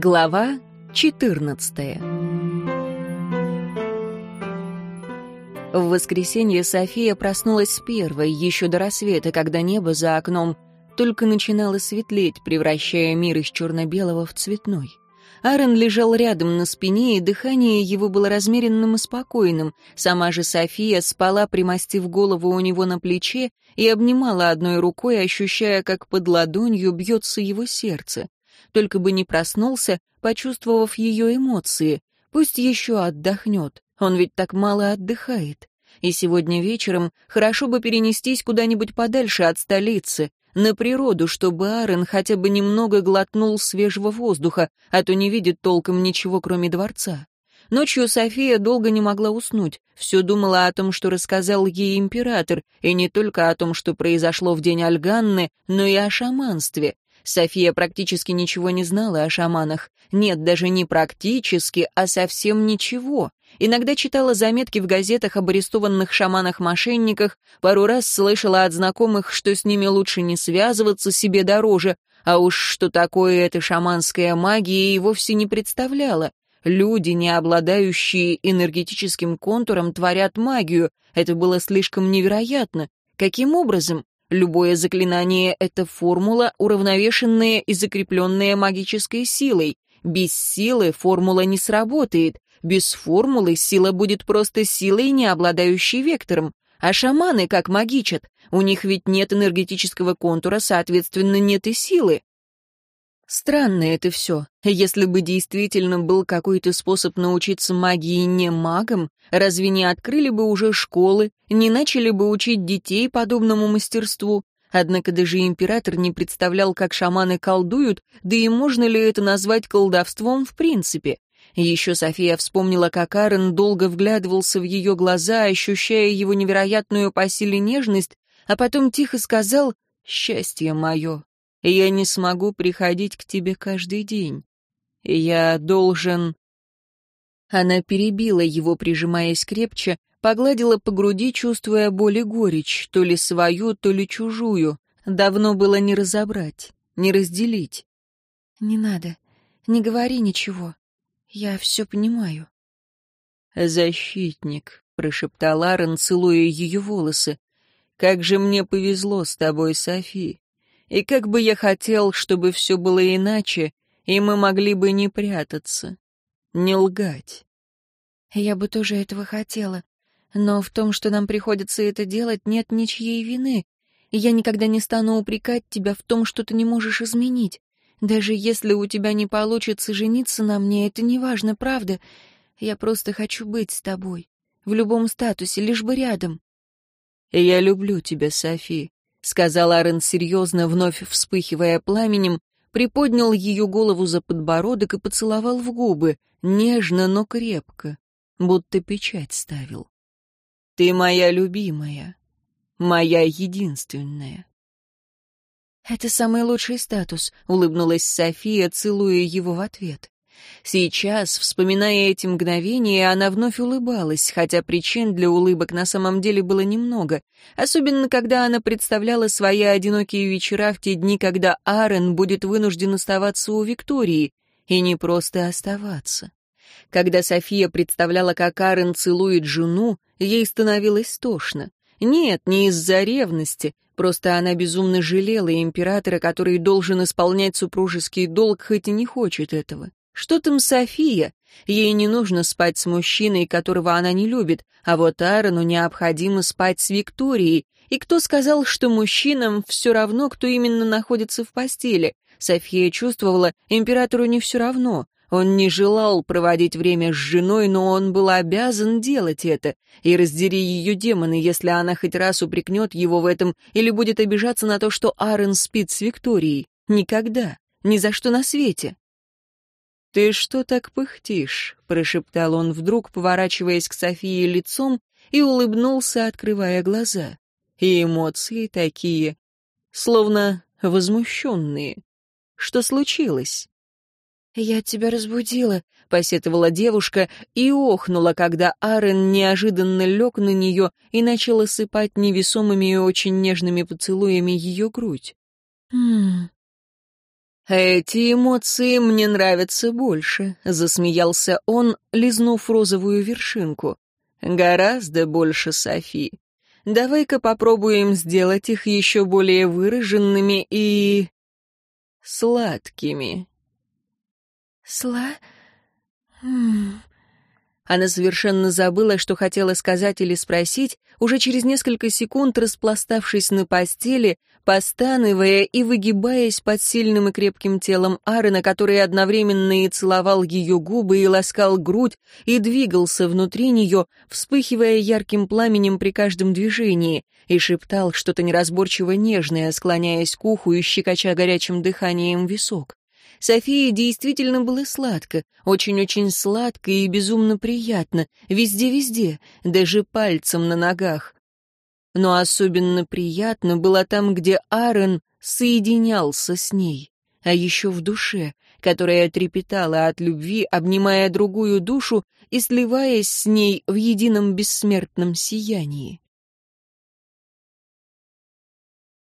Глава 14 В воскресенье София проснулась первой, еще до рассвета, когда небо за окном только начинало светлеть, превращая мир из черно-белого в цветной. Аарон лежал рядом на спине, и дыхание его было размеренным и спокойным. Сама же София спала, примостив голову у него на плече, и обнимала одной рукой, ощущая, как под ладонью бьется его сердце. Только бы не проснулся, почувствовав ее эмоции. Пусть еще отдохнет, он ведь так мало отдыхает. И сегодня вечером хорошо бы перенестись куда-нибудь подальше от столицы, на природу, чтобы Аарон хотя бы немного глотнул свежего воздуха, а то не видит толком ничего, кроме дворца. Ночью София долго не могла уснуть, все думала о том, что рассказал ей император, и не только о том, что произошло в день Альганны, но и о шаманстве. София практически ничего не знала о шаманах. Нет, даже не практически, а совсем ничего. Иногда читала заметки в газетах об арестованных шаманах-мошенниках, пару раз слышала от знакомых, что с ними лучше не связываться, себе дороже, а уж что такое эта шаманская магия и вовсе не представляла. Люди, не обладающие энергетическим контуром, творят магию. Это было слишком невероятно. Каким образом? Любое заклинание — это формула, уравновешенная и закрепленная магической силой. Без силы формула не сработает. Без формулы сила будет просто силой, не обладающей вектором. А шаманы как магичат? У них ведь нет энергетического контура, соответственно, нет и силы. Странно это все. Если бы действительно был какой-то способ научиться магии не магам, разве не открыли бы уже школы, не начали бы учить детей подобному мастерству? Однако даже император не представлял, как шаманы колдуют, да и можно ли это назвать колдовством в принципе. Еще София вспомнила, как Аарон долго вглядывался в ее глаза, ощущая его невероятную по силе нежность, а потом тихо сказал «Счастье мое, я не смогу приходить к тебе каждый день. Я должен...» Она перебила его, прижимаясь крепче, погладила по груди, чувствуя боль и горечь, то ли свою, то ли чужую. Давно было не разобрать, не разделить. «Не надо, не говори ничего. Я все понимаю». «Защитник», — прошептал Аарон, целуя ее волосы. «Как же мне повезло с тобой, Софи. И как бы я хотел, чтобы все было иначе, и мы могли бы не прятаться, не лгать. Я бы тоже этого хотела, но в том, что нам приходится это делать, нет ничьей вины, и я никогда не стану упрекать тебя в том, что ты не можешь изменить. Даже если у тебя не получится жениться на мне, это не важно, правда. Я просто хочу быть с тобой, в любом статусе, лишь бы рядом. Я люблю тебя, Софи, — сказал Арен серьезно, вновь вспыхивая пламенем, приподнял ее голову за подбородок и поцеловал в губы, нежно, но крепко, будто печать ставил. «Ты моя любимая, моя единственная». «Это самый лучший статус», — улыбнулась София, целуя его в ответ. Сейчас, вспоминая эти мгновения, она вновь улыбалась, хотя причин для улыбок на самом деле было немного, особенно когда она представляла свои одинокие вечера в те дни, когда Аарон будет вынужден оставаться у Виктории, и не просто оставаться. Когда София представляла, как Аарон целует жену, ей становилось тошно. Нет, не из-за ревности, просто она безумно жалела императора, который должен исполнять супружеский долг, хоть и не хочет этого. Что там София? Ей не нужно спать с мужчиной, которого она не любит, а вот Аарону необходимо спать с Викторией. И кто сказал, что мужчинам все равно, кто именно находится в постели? София чувствовала, императору не все равно. Он не желал проводить время с женой, но он был обязан делать это. И раздери ее демоны, если она хоть раз упрекнет его в этом или будет обижаться на то, что Аарон спит с Викторией. Никогда. Ни за что на свете. «Ты что так пыхтишь?» — прошептал он вдруг, поворачиваясь к Софии лицом, и улыбнулся, открывая глаза. И эмоции такие, словно возмущенные. Что случилось? «Я тебя разбудила», — посетовала девушка и охнула, когда Арен неожиданно лег на нее и начал осыпать невесомыми и очень нежными поцелуями ее грудь. «Ммм, «Эти эмоции мне нравятся больше», — засмеялся он, лизнув розовую вершинку. «Гораздо больше, Софи. Давай-ка попробуем сделать их еще более выраженными и... сладкими». «Сла...» Она совершенно забыла, что хотела сказать или спросить, уже через несколько секунд распластавшись на постели, постанывая и выгибаясь под сильным и крепким телом Аарона, который одновременно и целовал ее губы, и ласкал грудь, и двигался внутри нее, вспыхивая ярким пламенем при каждом движении, и шептал что-то неразборчиво нежное, склоняясь к уху и щекоча горячим дыханием висок. Софии действительно было сладко, очень-очень сладко и безумно приятно, везде-везде, даже пальцем на ногах. Но особенно приятно было там, где Аарон соединялся с ней, а еще в душе, которая трепетала от любви, обнимая другую душу и сливаясь с ней в едином бессмертном сиянии.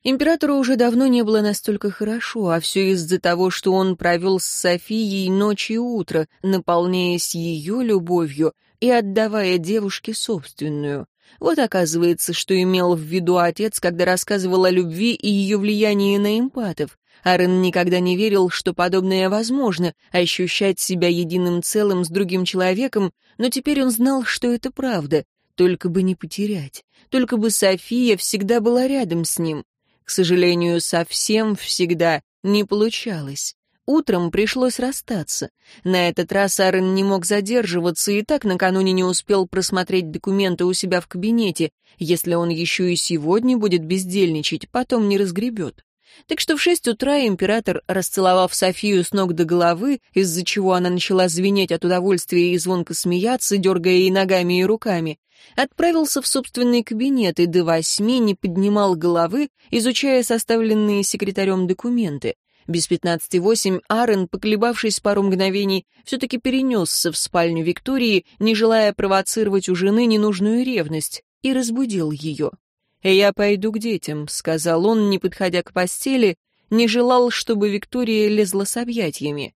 Императору уже давно не было настолько хорошо, а все из-за того, что он провел с Софией ночь и утро, наполняясь ее любовью и отдавая девушке собственную. Вот оказывается, что имел в виду отец, когда рассказывал о любви и ее влиянии на эмпатов. Арен никогда не верил, что подобное возможно, ощущать себя единым целым с другим человеком, но теперь он знал, что это правда, только бы не потерять, только бы София всегда была рядом с ним. К сожалению, совсем всегда не получалось. Утром пришлось расстаться. На этот раз Аарон не мог задерживаться и так накануне не успел просмотреть документы у себя в кабинете. Если он еще и сегодня будет бездельничать, потом не разгребет. Так что в шесть утра император, расцеловав Софию с ног до головы, из-за чего она начала звенеть от удовольствия и звонко смеяться, дергая и ногами, и руками, отправился в собственный кабинет и до восьми не поднимал головы, изучая составленные секретарем документы. Без пятнадцати восемь Аарон, поколебавшись пару мгновений, все-таки перенесся в спальню Виктории, не желая провоцировать у жены ненужную ревность, и разбудил ее. «Я пойду к детям», — сказал он, не подходя к постели, не желал, чтобы Виктория лезла с объятиями.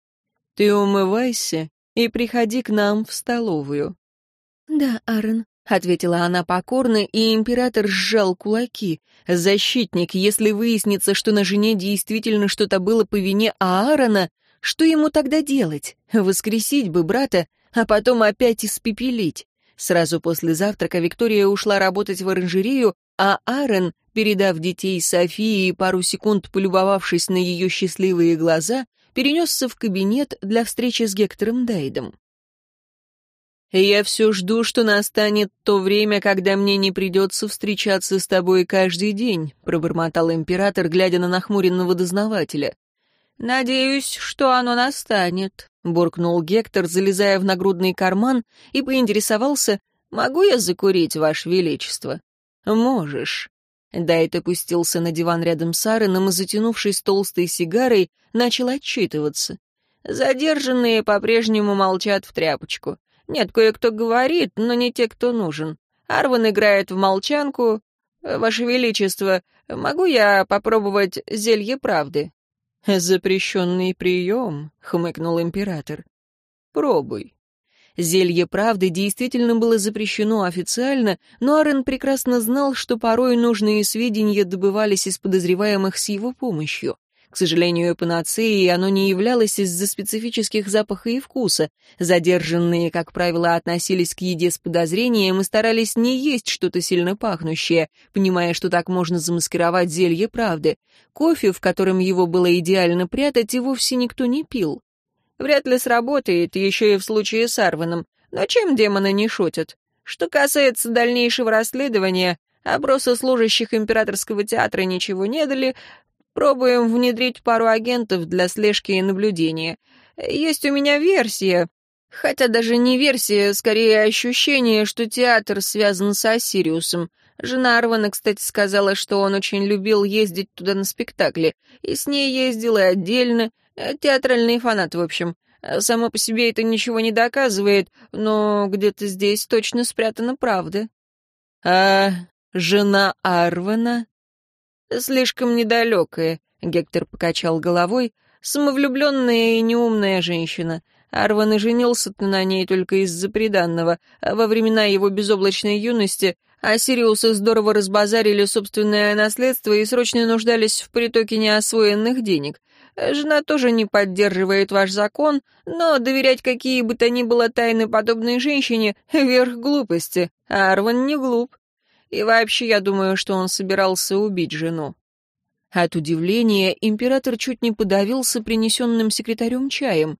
«Ты умывайся и приходи к нам в столовую». «Да, Аарон», — ответила она покорно, и император сжал кулаки. «Защитник, если выяснится, что на жене действительно что-то было по вине Аарона, что ему тогда делать? Воскресить бы брата, а потом опять испепелить?» Сразу после завтрака Виктория ушла работать в оранжерею, а Аарон, передав детей Софии и пару секунд полюбовавшись на ее счастливые глаза, перенесся в кабинет для встречи с Гектором Дайдом. «Я все жду, что настанет то время, когда мне не придется встречаться с тобой каждый день», пробормотал император, глядя на нахмуренного дознавателя. «Надеюсь, что оно настанет», — буркнул Гектор, залезая в нагрудный карман, и поинтересовался, «Могу я закурить, Ваше Величество?» «Можешь». Дайт опустился на диван рядом с Ареном и, затянувшись толстой сигарой, начал отчитываться. Задержанные по-прежнему молчат в тряпочку. Нет, кое-кто говорит, но не те, кто нужен. Арван играет в молчанку. Ваше Величество, могу я попробовать зелье правды?» «Запрещенный прием», — хмыкнул император. «Пробуй». Зелье правды действительно было запрещено официально, но Арен прекрасно знал, что порой нужные сведения добывались из подозреваемых с его помощью. К сожалению, панацеей оно не являлось из-за специфических запаха и вкуса. Задержанные, как правило, относились к еде с подозрением и старались не есть что-то сильно пахнущее, понимая, что так можно замаскировать зелье правды. Кофе, в котором его было идеально прятать, и вовсе никто не пил. Вряд ли сработает, еще и в случае с Арваном. Но чем демоны не шутят? Что касается дальнейшего расследования, опросы служащих императорского театра ничего не дали. Пробуем внедрить пару агентов для слежки и наблюдения. Есть у меня версия, хотя даже не версия, скорее ощущение, что театр связан с Осириусом. Жена Арвана, кстати, сказала, что он очень любил ездить туда на спектакли, и с ней ездил и отдельно, театральный фанат, в общем. Само по себе это ничего не доказывает, но где-то здесь точно спрятана правда. А жена Арвана? Слишком недалекая, Гектор покачал головой. Самовлюбленная и неумная женщина. Арван и женился на ней только из-за приданного, во времена его безоблачной юности а Сириусы здорово разбазарили собственное наследство и срочно нуждались в притоке неосвоенных денег. Жена тоже не поддерживает ваш закон, но доверять какие бы то ни было тайны подобной женщине — верх глупости, а Арван не глуп. И вообще, я думаю, что он собирался убить жену. От удивления император чуть не подавился принесенным секретарем чаем.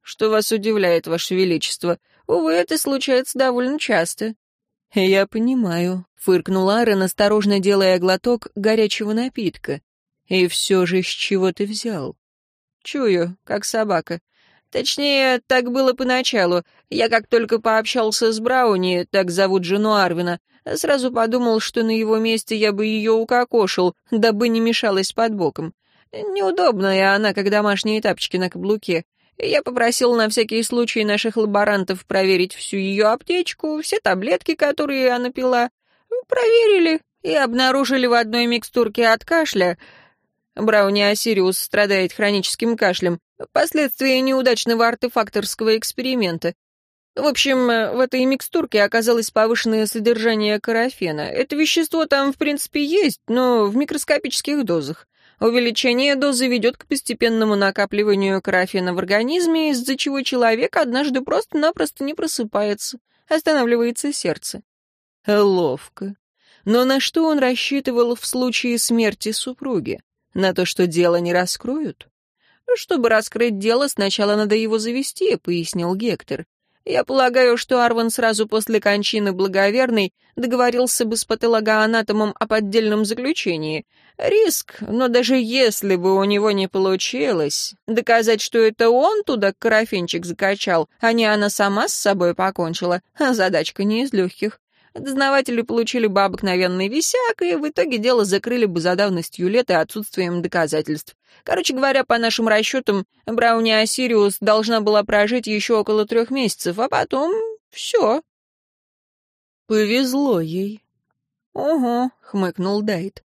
«Что вас удивляет, Ваше Величество? Увы, это случается довольно часто». «Я понимаю», — фыркнул Аарон, осторожно делая глоток горячего напитка. «И все же с чего ты взял?» «Чую, как собака. Точнее, так было поначалу. Я как только пообщался с Брауни, так зовут жену Арвина, сразу подумал, что на его месте я бы ее укокошил, дабы не мешалась под боком. Неудобная она, как домашние тапочки на каблуке. Я попросил на всякий случай наших лаборантов проверить всю ее аптечку, все таблетки, которые она пила. Проверили и обнаружили в одной микстурке от кашля. Брауни Осириус страдает хроническим кашлем, последствия неудачного артефакторского эксперимента. В общем, в этой микстурке оказалось повышенное содержание карафена. Это вещество там, в принципе, есть, но в микроскопических дозах. Увеличение дозы ведет к постепенному накапливанию карафена в организме, из-за чего человек однажды просто-напросто не просыпается, останавливается сердце. Ловко. Но на что он рассчитывал в случае смерти супруги? На то, что дело не раскроют? «Чтобы раскрыть дело, сначала надо его завести», — пояснил Гектор. Я полагаю, что Арван сразу после кончины благоверной договорился бы с патологоанатомом о поддельном заключении. Риск, но даже если бы у него не получилось, доказать, что это он туда карафинчик закачал, а не она сама с собой покончила, задачка не из легких. Дознаватели получили бы обыкновенный висяк, и в итоге дело закрыли бы за давностью лет и отсутствием доказательств. Короче говоря, по нашим расчетам, Брауни Осириус должна была прожить еще около трех месяцев, а потом все. Повезло ей. «Угу», — хмыкнул Дайт.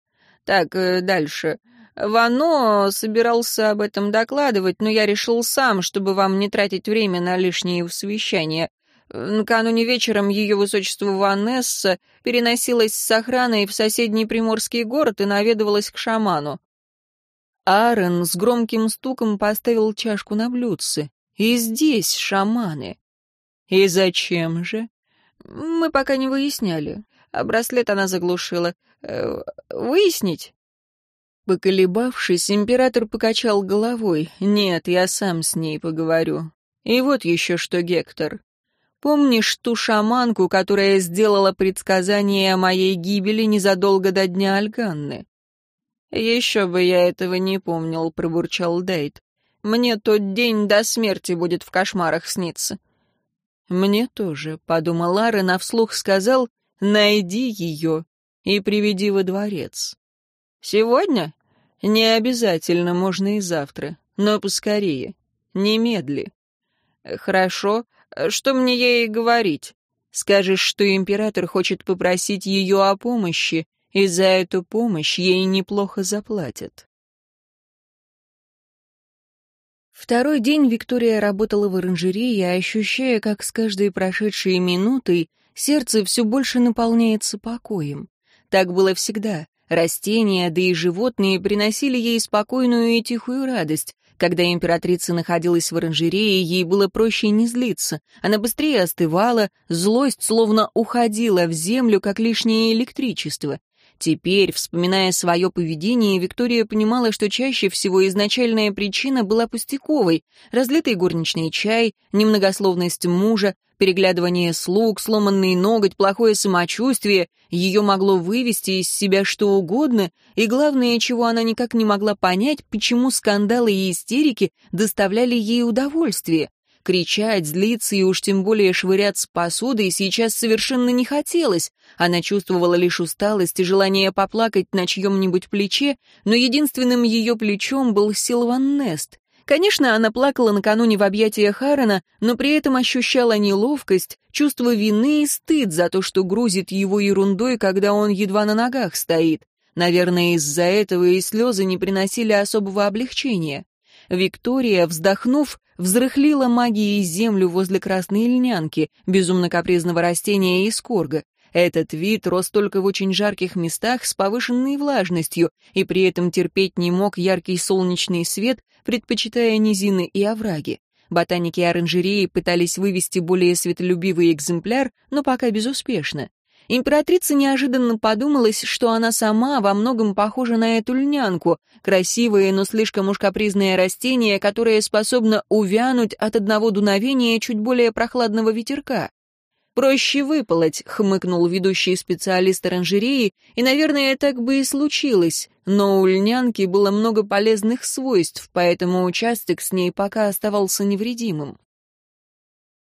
«Так, э, дальше. Вано собирался об этом докладывать, но я решил сам, чтобы вам не тратить время на лишние совещания. Накануне вечером ее высочество Ванесса переносилась с охраной в соседний приморский город и наведывалась к шаману. Аарон с громким стуком поставил чашку на блюдце. И здесь шаманы. И зачем же? Мы пока не выясняли. А браслет она заглушила. Э, выяснить? Поколебавшись, император покачал головой. «Нет, я сам с ней поговорю. И вот еще что, Гектор. Помнишь ту шаманку, которая сделала предсказание о моей гибели незадолго до дня Альганны?» «Еще бы я этого не помнил», — пробурчал Дейт. «Мне тот день до смерти будет в кошмарах сниться». «Мне тоже», — подумал Ларен, а вслух сказал, «найди ее и приведи во дворец». «Сегодня?» «Не обязательно, можно и завтра, но поскорее. Немедли». «Хорошо. Что мне ей говорить? Скажешь, что император хочет попросить ее о помощи, и за эту помощь ей неплохо заплатят. Второй день Виктория работала в оранжерее, ощущая, как с каждой прошедшей минутой сердце все больше наполняется покоем. Так было всегда. Растения, да и животные приносили ей спокойную и тихую радость, когда императрица находилась в оранжерее, ей было проще не злиться. Она быстрее остывала, злость словно уходила в землю, как лишнее электричество. Теперь, вспоминая свое поведение, Виктория понимала, что чаще всего изначальная причина была пустяковой. Разлитый горничный чай, немногословность мужа, переглядывание слуг, сломанный ноготь, плохое самочувствие, ее могло вывести из себя что угодно, и главное, чего она никак не могла понять, почему скандалы и истерики доставляли ей удовольствие. Кричать, злиться и уж тем более швыряться посудой сейчас совершенно не хотелось. Она чувствовала лишь усталость и желание поплакать на чьем-нибудь плече, но единственным ее плечом был Силван Нест. Конечно, она плакала накануне в объятиях Харрена, но при этом ощущала неловкость, чувство вины и стыд за то, что грузит его ерундой, когда он едва на ногах стоит. Наверное, из-за этого и слезы не приносили особого облегчения. Виктория, вздохнув, взрыхлила магией землю возле красной льнянки, безумно капризного растения из корга. Этот вид рос только в очень жарких местах с повышенной влажностью и при этом терпеть не мог яркий солнечный свет, предпочитая низины и овраги. Ботаники оранжереи пытались вывести более светолюбивый экземпляр, но пока безуспешно. Императрица неожиданно подумалась, что она сама во многом похожа на эту льнянку, красивое, но слишком уж капризное растение, которое способно увянуть от одного дуновения чуть более прохладного ветерка. «Проще выполоть», — хмыкнул ведущий специалист оранжереи, и, наверное, так бы и случилось, но у льнянки было много полезных свойств, поэтому участок с ней пока оставался невредимым.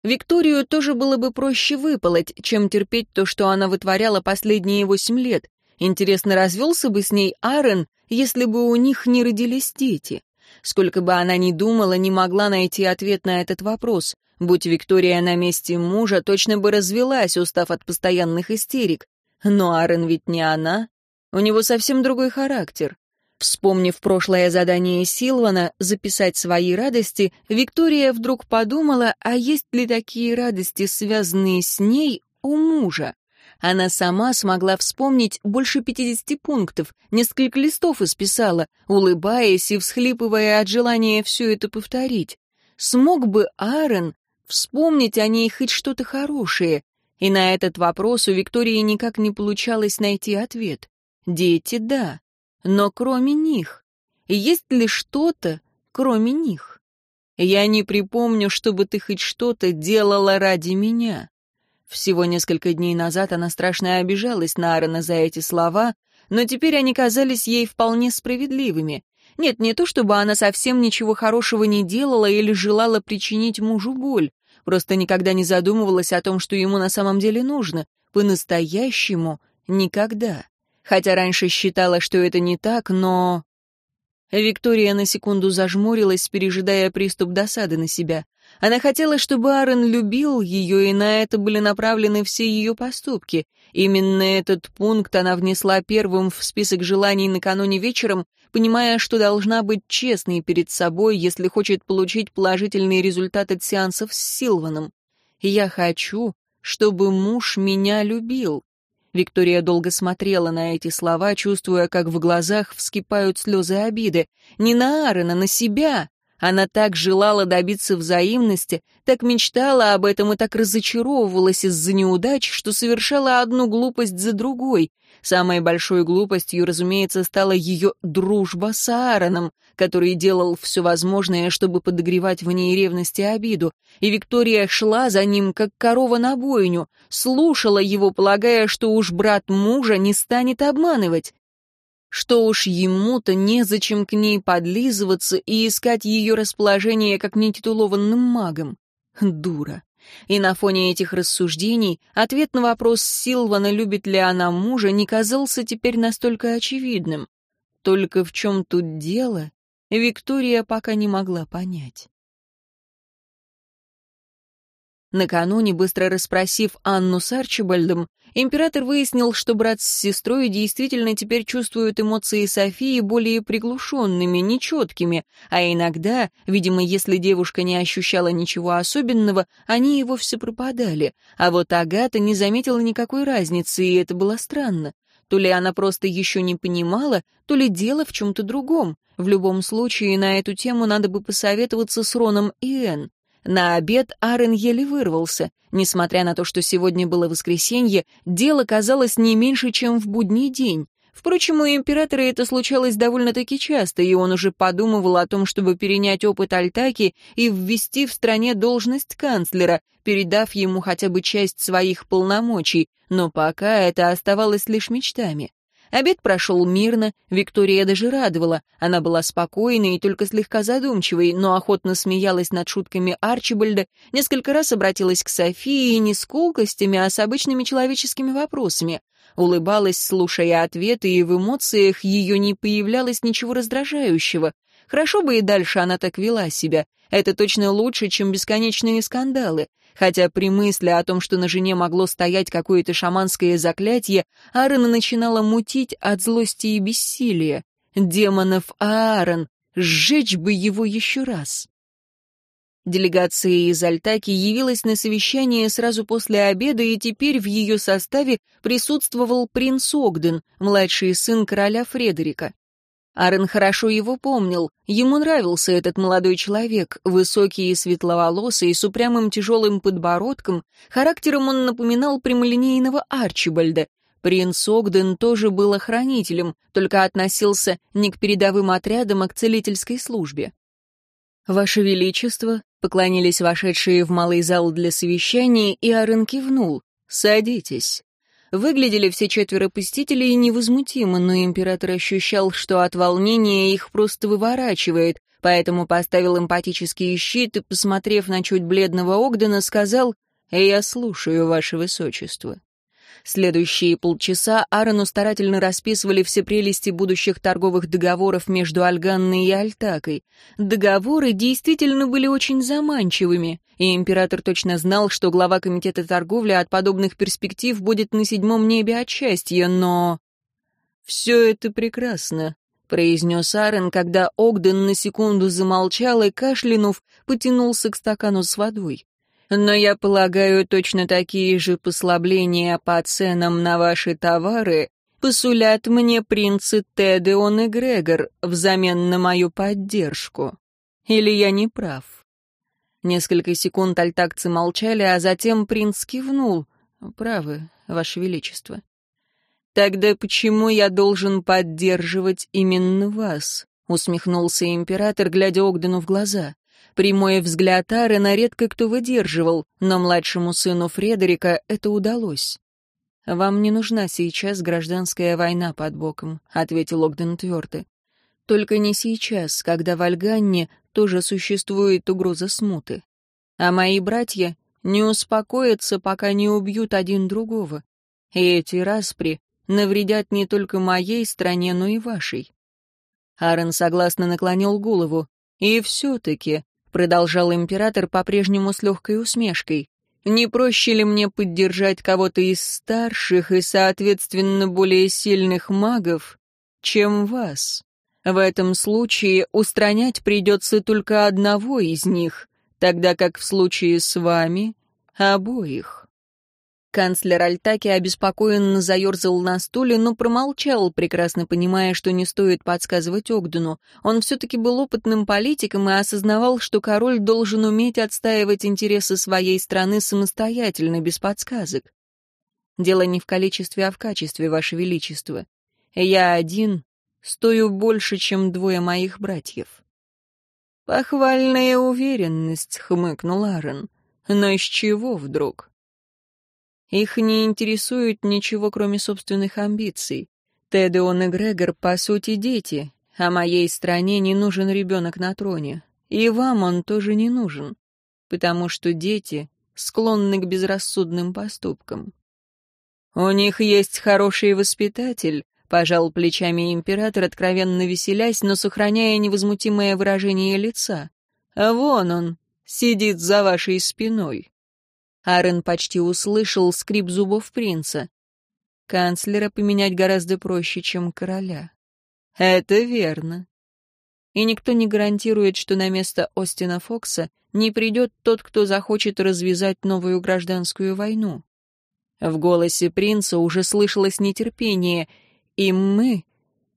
Викторию тоже было бы проще выполоть, чем терпеть то, что она вытворяла последние восемь лет. Интересно, развелся бы с ней Аарон, если бы у них не родились дети? Сколько бы она ни думала, не могла найти ответ на этот вопрос. Будь Виктория на месте мужа, точно бы развелась, устав от постоянных истерик. Но Аарон ведь не она. У него совсем другой характер. Вспомнив прошлое задание Силвана записать свои радости, Виктория вдруг подумала, а есть ли такие радости, связанные с ней, у мужа? Она сама смогла вспомнить больше 50 пунктов, несколько листов исписала, улыбаясь и всхлипывая от желания все это повторить. Смог бы Аарон вспомнить о ней хоть что-то хорошее? И на этот вопрос у Виктории никак не получалось найти ответ. Дети — да. Но кроме них, есть ли что-то, кроме них? Я не припомню, чтобы ты хоть что-то делала ради меня. Всего несколько дней назад она страшно обижалась на Аарона за эти слова, но теперь они казались ей вполне справедливыми. Нет, не то чтобы она совсем ничего хорошего не делала или желала причинить мужу боль, просто никогда не задумывалась о том, что ему на самом деле нужно, по-настоящему никогда. Хотя раньше считала, что это не так, но... Виктория на секунду зажмурилась, пережидая приступ досады на себя. Она хотела, чтобы Аарон любил ее, и на это были направлены все ее поступки. Именно этот пункт она внесла первым в список желаний накануне вечером, понимая, что должна быть честной перед собой, если хочет получить положительный результат от сеансов с Силваном. «Я хочу, чтобы муж меня любил. Виктория долго смотрела на эти слова, чувствуя, как в глазах вскипают слезы обиды. Не на Аарона, на себя. Она так желала добиться взаимности, так мечтала об этом и так разочаровывалась из-за неудач, что совершала одну глупость за другой. Самой большой глупостью, разумеется, стала ее дружба с Аароном, который делал все возможное, чтобы подогревать в ней ревность и обиду. И Виктория шла за ним, как корова на бойню, слушала его, полагая, что уж брат мужа не станет обманывать что уж ему-то незачем к ней подлизываться и искать ее расположение как нетитулованным магом. Дура. И на фоне этих рассуждений ответ на вопрос Силвана, любит ли она мужа, не казался теперь настолько очевидным. Только в чем тут дело, Виктория пока не могла понять. Накануне, быстро расспросив Анну с Арчибальдом, император выяснил, что брат с сестрой действительно теперь чувствуют эмоции Софии более приглушенными, нечеткими, а иногда, видимо, если девушка не ощущала ничего особенного, они и вовсе пропадали. А вот Агата не заметила никакой разницы, и это было странно. То ли она просто еще не понимала, то ли дело в чем-то другом. В любом случае, на эту тему надо бы посоветоваться с Роном и Энн. На обед Арен еле вырвался. Несмотря на то, что сегодня было воскресенье, дело казалось не меньше, чем в будний день. Впрочем, у императора это случалось довольно-таки часто, и он уже подумывал о том, чтобы перенять опыт Альтаки и ввести в стране должность канцлера, передав ему хотя бы часть своих полномочий, но пока это оставалось лишь мечтами. Обед прошел мирно, Виктория даже радовала. Она была спокойной и только слегка задумчивой, но охотно смеялась над шутками Арчибальда, несколько раз обратилась к Софии не с колкостями, а с обычными человеческими вопросами. Улыбалась, слушая ответы, и в эмоциях ее не появлялось ничего раздражающего. Хорошо бы и дальше она так вела себя. Это точно лучше, чем бесконечные скандалы хотя при мысли о том, что на жене могло стоять какое-то шаманское заклятие, Аарона начинала мутить от злости и бессилия. Демонов Аарон, Сжечь бы его еще раз. Делегация из Альтаки явилась на совещание сразу после обеда, и теперь в ее составе присутствовал принц Огден, младший сын короля Фредерика. Арен хорошо его помнил. Ему нравился этот молодой человек, высокий и светловолосый, с упрямым тяжелым подбородком. Характером он напоминал прямолинейного Арчибальда. Принц Огден тоже был охранителем, только относился не к передовым отрядам, а к целительской службе. «Ваше Величество», — поклонились вошедшие в малый зал для совещаний, и Арен кивнул. «Садитесь». Выглядели все четверо посетителей невозмутимо, но император ощущал, что от волнения их просто выворачивает, поэтому поставил эмпатический щит и, посмотрев на чуть бледного Огдена, сказал «Я слушаю, ваше высочество». Следующие полчаса Аарону старательно расписывали все прелести будущих торговых договоров между Альганной и Альтакой. Договоры действительно были очень заманчивыми, и император точно знал, что глава комитета торговли от подобных перспектив будет на седьмом небе от счастья, но... «Все это прекрасно», — произнес Аарон, когда Огден на секунду замолчал и, кашлянув, потянулся к стакану с водой. Но я полагаю, точно такие же послабления по ценам на ваши товары посулят мне принцы Тедеон и Грегор взамен на мою поддержку. Или я не прав?» Несколько секунд альтакцы молчали, а затем принц кивнул. «Правы, ваше величество». «Тогда почему я должен поддерживать именно вас?» — усмехнулся император, глядя Огдену в глаза. Прямой взгляд Арена редко кто выдерживал, но младшему сыну Фредерика это удалось. «Вам не нужна сейчас гражданская война под боком», — ответил Огден твердо. «Только не сейчас, когда в Альганне тоже существует угроза смуты. А мои братья не успокоятся, пока не убьют один другого. И эти распри навредят не только моей стране, но и вашей». Аарон согласно наклонил голову. «И все-таки продолжал император по-прежнему с легкой усмешкой. «Не проще ли мне поддержать кого-то из старших и, соответственно, более сильных магов, чем вас? В этом случае устранять придется только одного из них, тогда как в случае с вами — обоих». Канцлер Альтаки обеспокоенно заерзал на стуле, но промолчал, прекрасно понимая, что не стоит подсказывать Огдену. Он все-таки был опытным политиком и осознавал, что король должен уметь отстаивать интересы своей страны самостоятельно, без подсказок. Дело не в количестве, а в качестве, Ваше Величество. Я один стою больше, чем двое моих братьев. «Похвальная уверенность», — хмыкнул Аарон. «Но из чего вдруг?» Их не интересует ничего, кроме собственных амбиций. Тедеон и Грегор, по сути, дети, а моей стране не нужен ребенок на троне. И вам он тоже не нужен, потому что дети склонны к безрассудным поступкам. «У них есть хороший воспитатель», — пожал плечами император, откровенно веселясь, но сохраняя невозмутимое выражение лица. «А вон он, сидит за вашей спиной». Арен почти услышал скрип зубов принца. Канцлера поменять гораздо проще, чем короля. Это верно. И никто не гарантирует, что на место Остина Фокса не придет тот, кто захочет развязать новую гражданскую войну. В голосе принца уже слышалось нетерпение, и мы...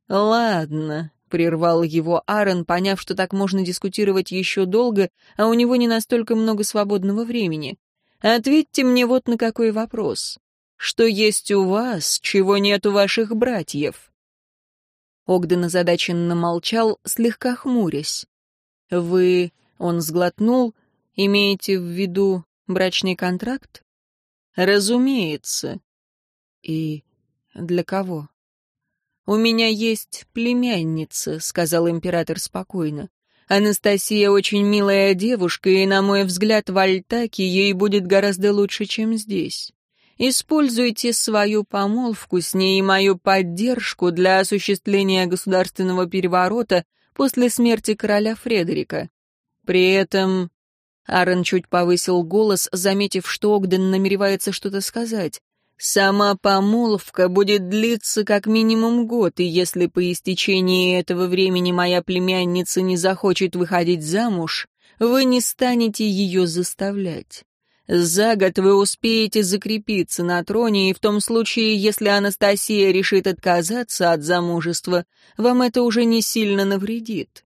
Ладно, — прервал его Аарон, поняв, что так можно дискутировать еще долго, а у него не настолько много свободного времени. Ответьте мне вот на какой вопрос. Что есть у вас, чего нет у ваших братьев?» Огден озадаченно молчал, слегка хмурясь. «Вы...» — он сглотнул. «Имеете в виду брачный контракт?» «Разумеется». «И для кого?» «У меня есть племянница», — сказал император спокойно. Анастасия очень милая девушка, и, на мой взгляд, в Альтаке ей будет гораздо лучше, чем здесь. Используйте свою помолвку с ней и мою поддержку для осуществления государственного переворота после смерти короля Фредерика. При этом... Аарон чуть повысил голос, заметив, что Огден намеревается что-то сказать. Сама помолвка будет длиться как минимум год, и если по истечении этого времени моя племянница не захочет выходить замуж, вы не станете ее заставлять. За год вы успеете закрепиться на троне, и в том случае, если Анастасия решит отказаться от замужества, вам это уже не сильно навредит.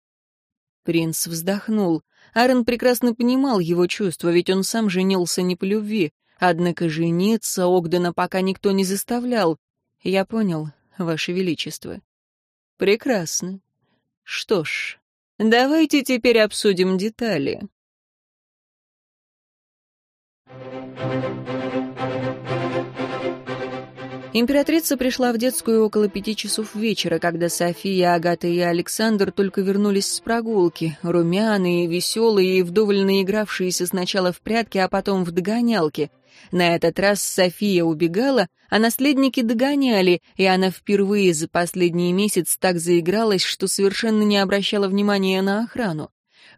Принц вздохнул. Аарон прекрасно понимал его чувства, ведь он сам женился не по любви. Однако жениться Огдена пока никто не заставлял. Я понял, Ваше Величество. Прекрасно. Что ж, давайте теперь обсудим детали. Императрица пришла в детскую около пяти часов вечера, когда София, Агата и Александр только вернулись с прогулки, румяные, веселые и вдоволь наигравшиеся сначала в прятки, а потом в догонялки — на этот раз София убегала, а наследники догоняли, и она впервые за последний месяц так заигралась, что совершенно не обращала внимания на охрану.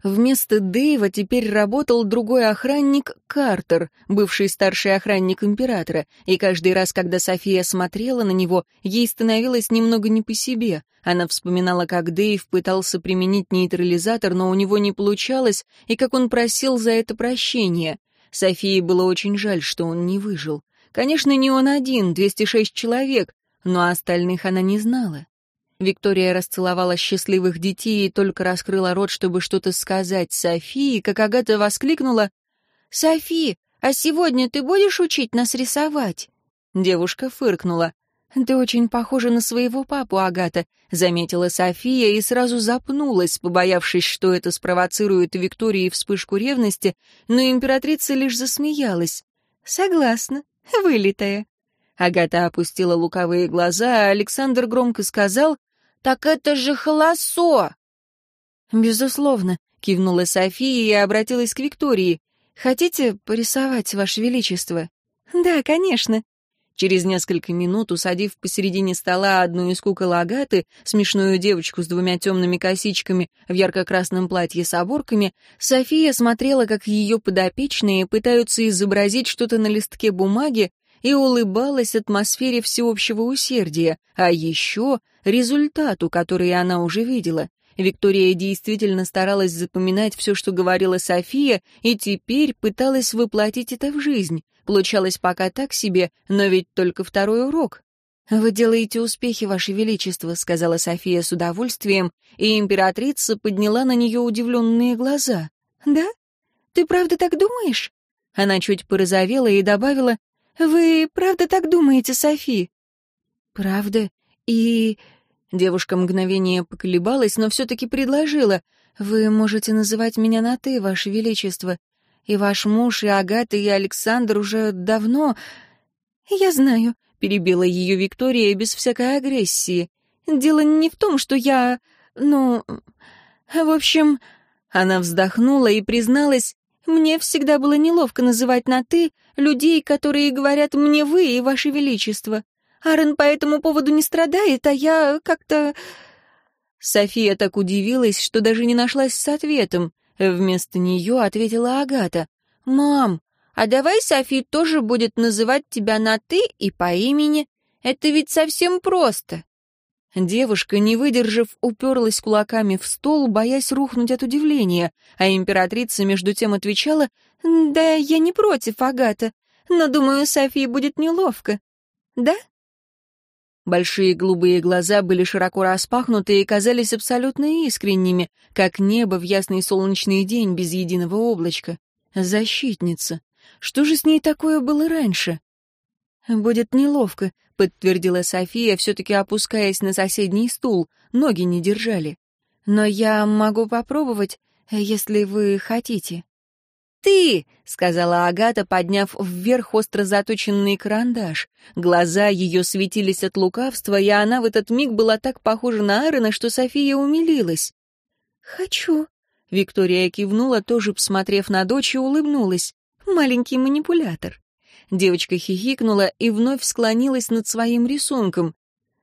Вместо Дэйва теперь работал другой охранник Картер, бывший старший охранник императора, и каждый раз, когда София смотрела на него, ей становилось немного не по себе. Она вспоминала, как Дэйв пытался применить нейтрализатор, но у него не получалось, и как он просил за это прощения. Софии было очень жаль, что он не выжил. Конечно, не он один, 206 человек, но остальных она не знала. Виктория расцеловала счастливых детей и только раскрыла рот, чтобы что-то сказать Софии, как Агата воскликнула «Софи, а сегодня ты будешь учить нас рисовать?» Девушка фыркнула. «Ты очень похожа на своего папу, Агата», — заметила София и сразу запнулась, побоявшись, что это спровоцирует Виктории вспышку ревности, но императрица лишь засмеялась. «Согласна, вылитая». Агата опустила луковые глаза, а Александр громко сказал, «Так это же холосо!» «Безусловно», — кивнула София и обратилась к Виктории. «Хотите порисовать, Ваше Величество?» «Да, конечно», Через несколько минут, усадив посередине стола одну из кукол Агаты, смешную девочку с двумя темными косичками в ярко-красном платье с оборками, София смотрела, как ее подопечные пытаются изобразить что-то на листке бумаги, и улыбалась атмосфере всеобщего усердия, а еще результату, который она уже видела. Виктория действительно старалась запоминать все, что говорила София, и теперь пыталась воплотить это в жизнь. Получалось пока так себе, но ведь только второй урок. «Вы делаете успехи, Ваше Величество», — сказала София с удовольствием, и императрица подняла на нее удивленные глаза. «Да? Ты правда так думаешь?» Она чуть порозовела и добавила, «Вы правда так думаете, Софи?» «Правда. И...» Девушка мгновение поколебалась, но все-таки предложила, «Вы можете называть меня на «ты», Ваше Величество. И ваш муж, и Агата, и Александр уже давно...» «Я знаю», — перебила ее Виктория без всякой агрессии. «Дело не в том, что я... ну... В общем...» Она вздохнула и призналась, «Мне всегда было неловко называть на «ты» людей, которые говорят мне «вы» и «ваше величество». Аарон по этому поводу не страдает, а я как-то...» София так удивилась, что даже не нашлась с ответом. Вместо нее ответила Агата. «Мам, а давай Софи тоже будет называть тебя на «ты» и по имени. Это ведь совсем просто». Девушка, не выдержав, уперлась кулаками в стол, боясь рухнуть от удивления, а императрица между тем отвечала, «Да я не против, Агата, но, думаю, Софии будет неловко. Да?» Большие голубые глаза были широко распахнуты и казались абсолютно искренними, как небо в ясный солнечный день без единого облачка. Защитница. Что же с ней такое было раньше? «Будет неловко», — подтвердила София, все-таки опускаясь на соседний стул. Ноги не держали. «Но я могу попробовать, если вы хотите» ты!» — сказала Агата, подняв вверх остро заточенный карандаш. Глаза ее светились от лукавства, и она в этот миг была так похожа на Аарона, что София умилилась. «Хочу», — Виктория кивнула, тоже посмотрев на дочь и улыбнулась. «Маленький манипулятор». Девочка хихикнула и вновь склонилась над своим рисунком.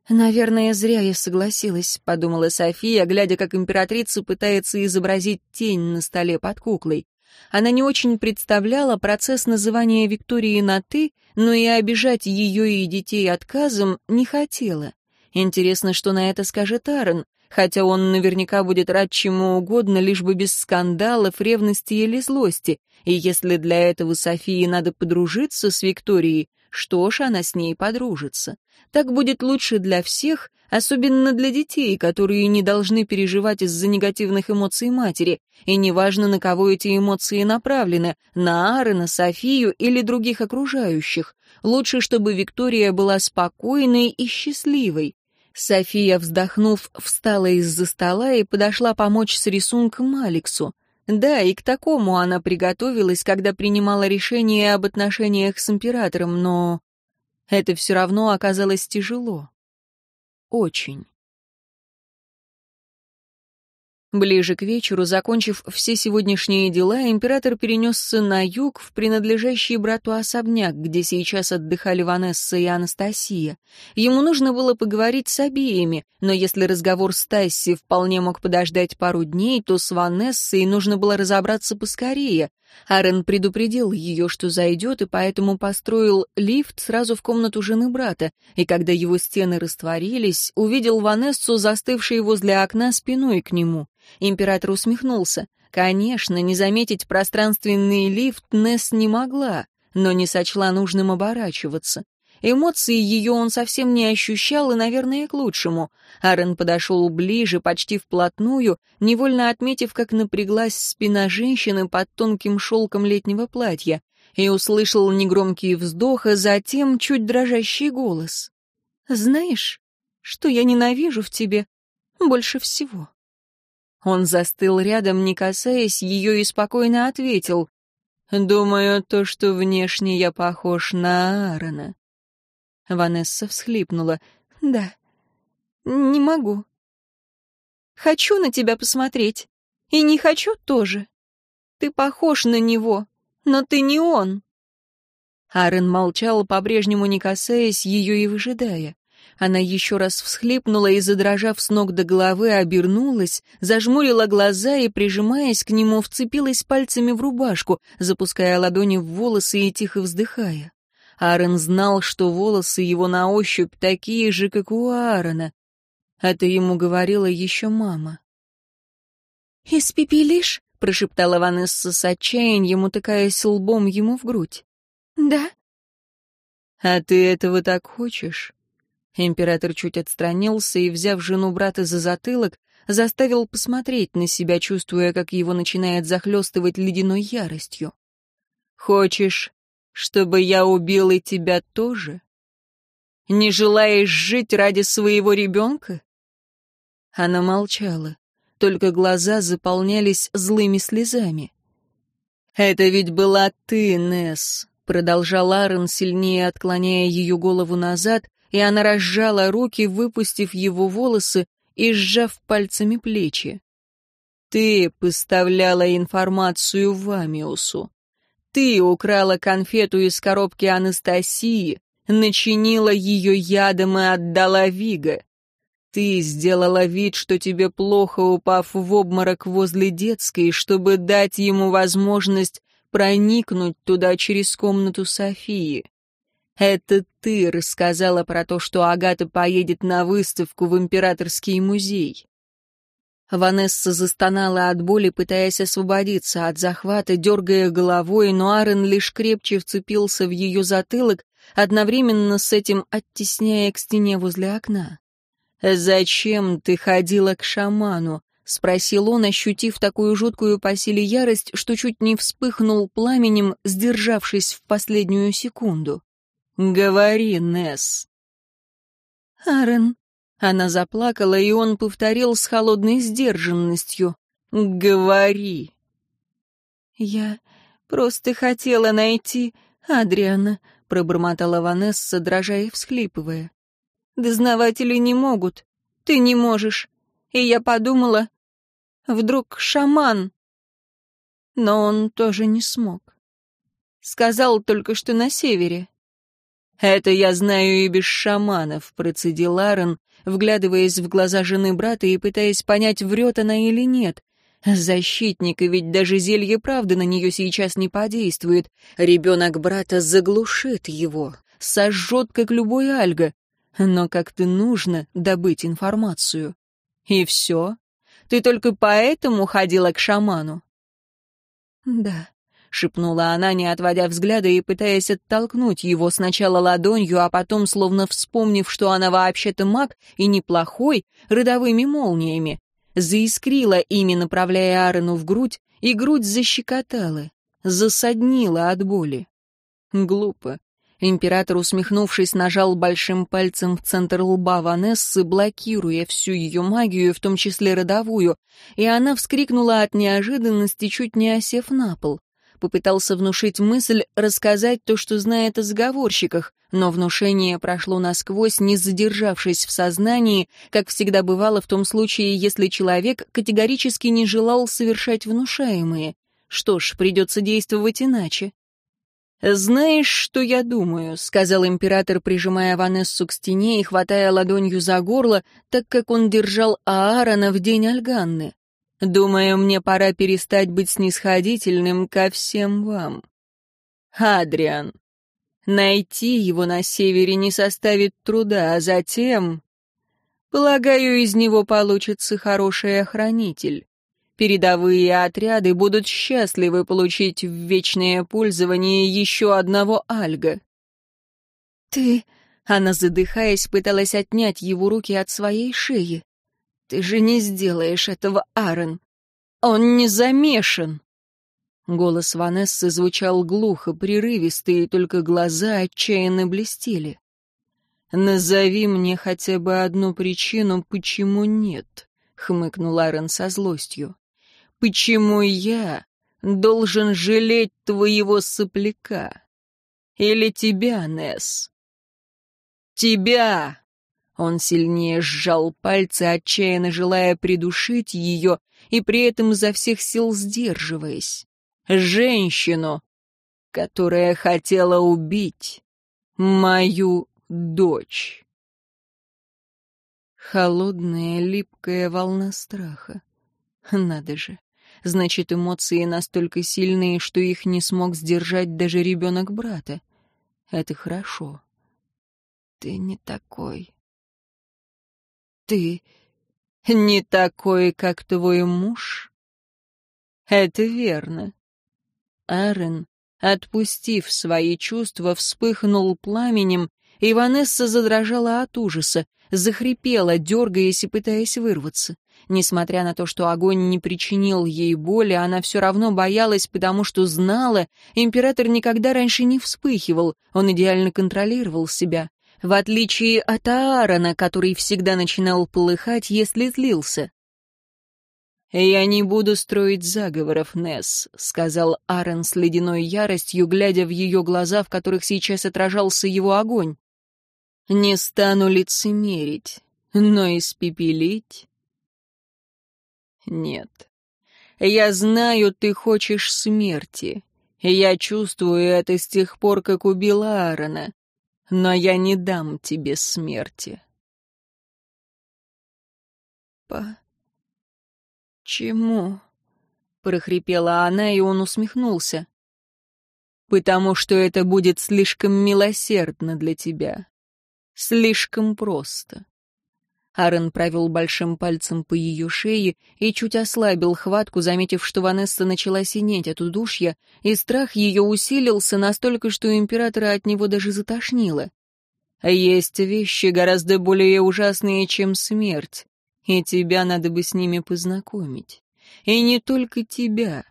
«Наверное, зря я согласилась», — подумала София, глядя, как императрица пытается изобразить тень на столе под куклой. Она не очень представляла процесс называния Виктории на «ты», но и обижать ее и детей отказом не хотела. Интересно, что на это скажет Аарон, хотя он наверняка будет рад чему угодно, лишь бы без скандалов, ревности или злости. И если для этого Софии надо подружиться с Викторией, что ж, она с ней подружится. Так будет лучше для всех, особенно для детей, которые не должны переживать из-за негативных эмоций матери, и неважно, на кого эти эмоции направлены, на Аарона, Софию или других окружающих. Лучше, чтобы Виктория была спокойной и счастливой. София, вздохнув, встала из-за стола и подошла помочь с рисунком Алексу. Да, и к такому она приготовилась, когда принимала решение об отношениях с императором, но это все равно оказалось тяжело. Очень. Ближе к вечеру, закончив все сегодняшние дела, император перенесся на юг в принадлежащий брату особняк, где сейчас отдыхали Ванесса и Анастасия. Ему нужно было поговорить с обеими, но если разговор с Тасси вполне мог подождать пару дней, то с Ванессой нужно было разобраться поскорее. Арен предупредил ее, что зайдет, и поэтому построил лифт сразу в комнату жены брата, и когда его стены растворились, увидел Ванессу, застывшей возле окна спиной к нему. Император усмехнулся. Конечно, не заметить пространственный лифт Несс не могла, но не сочла нужным оборачиваться. Эмоции ее он совсем не ощущал, и, наверное, к лучшему. Арен подошел ближе, почти вплотную, невольно отметив, как напряглась спина женщины под тонким шелком летнего платья, и услышал негромкий вздох, а затем чуть дрожащий голос. «Знаешь, что я ненавижу в тебе больше всего?» Он застыл рядом, не касаясь ее, и спокойно ответил. «Думаю, то, что внешне я похож на Аарона». Ванесса всхлипнула. «Да, не могу. Хочу на тебя посмотреть. И не хочу тоже. Ты похож на него, но ты не он». Аарон молчал, по-прежнему не касаясь ее и выжидая. Она еще раз всхлипнула и, задрожав с ног до головы, обернулась, зажмурила глаза и, прижимаясь к нему, вцепилась пальцами в рубашку, запуская ладони в волосы и тихо вздыхая. Аарон знал, что волосы его на ощупь такие же, как у Аарона. Это ему говорила еще мама. «Испепелишь?» — прошептала Ванесса с отчаянием, утыкаясь лбом ему в грудь. «Да». «А ты этого так хочешь?» Император чуть отстранился и, взяв жену брата за затылок, заставил посмотреть на себя, чувствуя, как его начинает захлестывать ледяной яростью. «Хочешь, чтобы я убил и тебя тоже? Не желаешь жить ради своего ребенка?» Она молчала, только глаза заполнялись злыми слезами. «Это ведь была ты, Несс», — продолжал Аарон, сильнее отклоняя ее голову назад, и она разжала руки, выпустив его волосы и сжав пальцами плечи. «Ты поставляла информацию Вамиусу. Ты украла конфету из коробки Анастасии, начинила ее ядом и отдала Вига. Ты сделала вид, что тебе плохо, упав в обморок возле детской, чтобы дать ему возможность проникнуть туда через комнату Софии. Это ты рассказала про то, что Агата поедет на выставку в Императорский музей. Ванесса застонала от боли, пытаясь освободиться от захвата, дергая головой, но Аарон лишь крепче вцепился в ее затылок, одновременно с этим оттесняя к стене возле окна. «Зачем ты ходила к шаману?» — спросил он, ощутив такую жуткую по силе ярость, что чуть не вспыхнул пламенем, сдержавшись в последнюю секунду. «Говори, Несс». «Аарон», она заплакала, и он повторил с холодной сдержанностью. «Говори!» «Я просто хотела найти Адриана», — пробормотала Ванесса, дрожа и всхлипывая. «Дознаватели не могут. Ты не можешь. И я подумала, вдруг шаман...» Но он тоже не смог. Сказал только, что на севере. «Это я знаю и без шаманов», — процедил Аарон, вглядываясь в глаза жены брата и пытаясь понять, врет она или нет. Защитник, ведь даже зелье правды на нее сейчас не подействует. Ребенок брата заглушит его, сожжет, как любой альга. Но как-то нужно добыть информацию. И все? Ты только поэтому ходила к шаману? Да, — шепнула она, не отводя взгляда и пытаясь оттолкнуть его сначала ладонью, а потом, словно вспомнив, что она вообще-то маг и неплохой, родовыми молниями. Заискрила ими, направляя Аарону в грудь, и грудь защекотала, засаднила от боли. Глупо. Император, усмехнувшись, нажал большим пальцем в центр лба Ванессы, блокируя всю ее магию, в том числе родовую, и она вскрикнула от неожиданности, чуть не осев на пол. Попытался внушить мысль рассказать то, что знает о заговорщиках, но внушение прошло насквозь, не задержавшись в сознании, как всегда бывало в том случае, если человек категорически не желал совершать внушаемые. Что ж, придется действовать иначе. «Знаешь, что я думаю?» — сказал император, прижимая Ванессу к стене и хватая ладонью за горло, так как он держал Аарона в день Альганны. «Думаю, мне пора перестать быть снисходительным ко всем вам. Адриан, найти его на севере не составит труда, а затем...» Полагаю, из него получится хороший охранитель. Передовые отряды будут счастливы получить в вечное пользование еще одного Альга. «Ты...» — она, задыхаясь, пыталась отнять его руки от своей шеи. «Ты же не сделаешь этого, Аарон. Он не замешан!» Голос Ванессы звучал глухо, прерывисто, и только глаза отчаянно блестели. «Назови мне хотя бы одну причину, почему нет», — хмыкнул Аарон со злостью. Почему я должен жалеть твоего сопляка? Или тебя, Несс? Тебя! Он сильнее сжал пальцы, отчаянно желая придушить ее и при этом изо всех сил сдерживаясь. Женщину, которая хотела убить мою дочь. Холодная, липкая волна страха. Надо же. Значит, эмоции настолько сильные, что их не смог сдержать даже ребенок брата. Это хорошо. Ты не такой. Ты не такой, как твой муж? Это верно. Аарон, отпустив свои чувства, вспыхнул пламенем, и Ванесса задрожала от ужаса, захрипела, дергаясь и пытаясь вырваться. Несмотря на то, что огонь не причинил ей боли, она все равно боялась, потому что знала, император никогда раньше не вспыхивал, он идеально контролировал себя. В отличие от Аарона, который всегда начинал полыхать, если злился. «Я не буду строить заговоров, Несс», — сказал Аарон с ледяной яростью, глядя в ее глаза, в которых сейчас отражался его огонь. «Не стану лицемерить, но испепелить нет. Я знаю, ты хочешь смерти. Я чувствую это с тех пор, как убила Аарона. Но я не дам тебе смерти. По... чему? прохрипела она, и он усмехнулся. Потому что это будет слишком милосердно для тебя. Слишком просто. Аарон провел большим пальцем по ее шее и чуть ослабил хватку, заметив, что Ванесса начала синеть от удушья, и страх ее усилился настолько, что императора от него даже затошнило. «Есть вещи гораздо более ужасные, чем смерть, и тебя надо бы с ними познакомить. И не только тебя.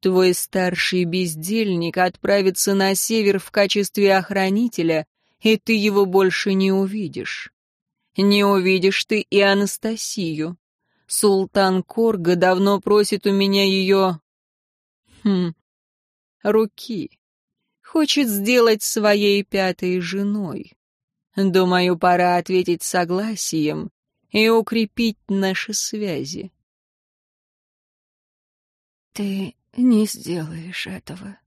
Твой старший бездельник отправится на север в качестве охранителя, и ты его больше не увидишь». Не увидишь ты и Анастасию. Султан Корга давно просит у меня ее... Хм... руки. Хочет сделать своей пятой женой. Думаю, пора ответить согласием и укрепить наши связи. Ты не сделаешь этого.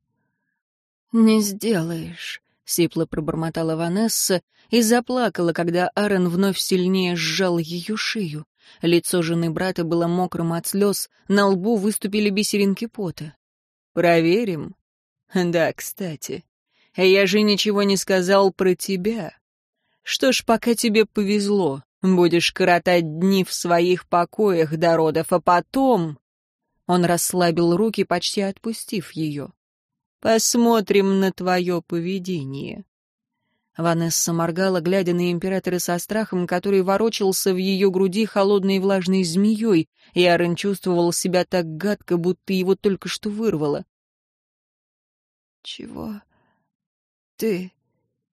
Не сделаешь. — сипло пробормотала Ванесса и заплакала, когда Аарон вновь сильнее сжал ее шею. Лицо жены брата было мокрым от слез, на лбу выступили бисеринки пота. «Проверим?» «Да, кстати. Я же ничего не сказал про тебя. Что ж, пока тебе повезло, будешь коротать дни в своих покоях до родов, а потом...» Он расслабил руки, почти отпустив ее. «Посмотрим на твое поведение». Ванесса моргала, глядя на императора со страхом, который ворочался в ее груди холодной влажной змеей, и Арен чувствовал себя так гадко, будто его только что вырвало. «Чего ты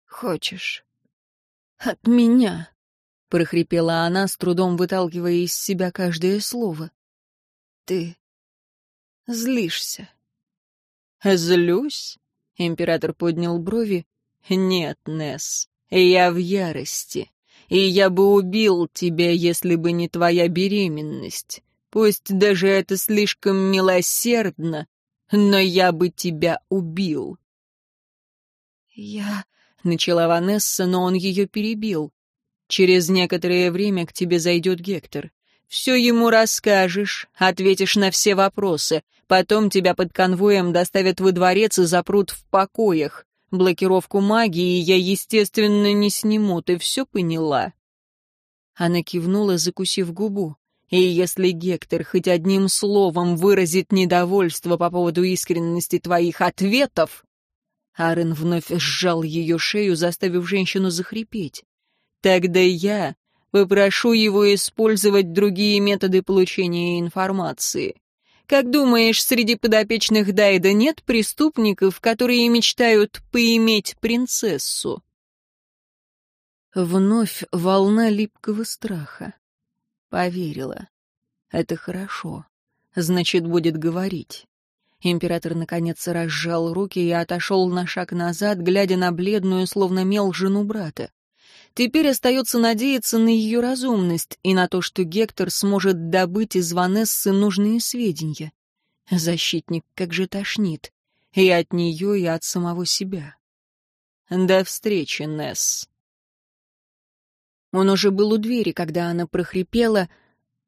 хочешь от меня?» — прохрипела она, с трудом выталкивая из себя каждое слово. «Ты злишься?» «Злюсь?» — император поднял брови. «Нет, Несс, я в ярости, и я бы убил тебя, если бы не твоя беременность. Пусть даже это слишком милосердно, но я бы тебя убил». «Я...» — начала Ванесса, но он ее перебил. «Через некоторое время к тебе зайдет Гектор. Все ему расскажешь, ответишь на все вопросы. Потом тебя под конвоем доставят во дворец и запрут в покоях. Блокировку магии я, естественно, не сниму, ты все поняла?» Она кивнула, закусив губу. «И если Гектор хоть одним словом выразит недовольство по поводу искренности твоих ответов...» Арен вновь сжал ее шею, заставив женщину захрипеть. «Тогда я попрошу его использовать другие методы получения информации. Как думаешь, среди подопечных Дайда нет преступников, которые мечтают поиметь принцессу? Вновь волна липкого страха. Поверила. Это хорошо. Значит, будет говорить. Император наконец разжал руки и отошел на шаг назад, глядя на бледную, словно мел, жену брата. Теперь остается надеяться на ее разумность и на то, что Гектор сможет добыть из Ванессы нужные сведения. Защитник как же тошнит. И от нее, и от самого себя. До встречи, Несс. Он уже был у двери, когда она прохрипела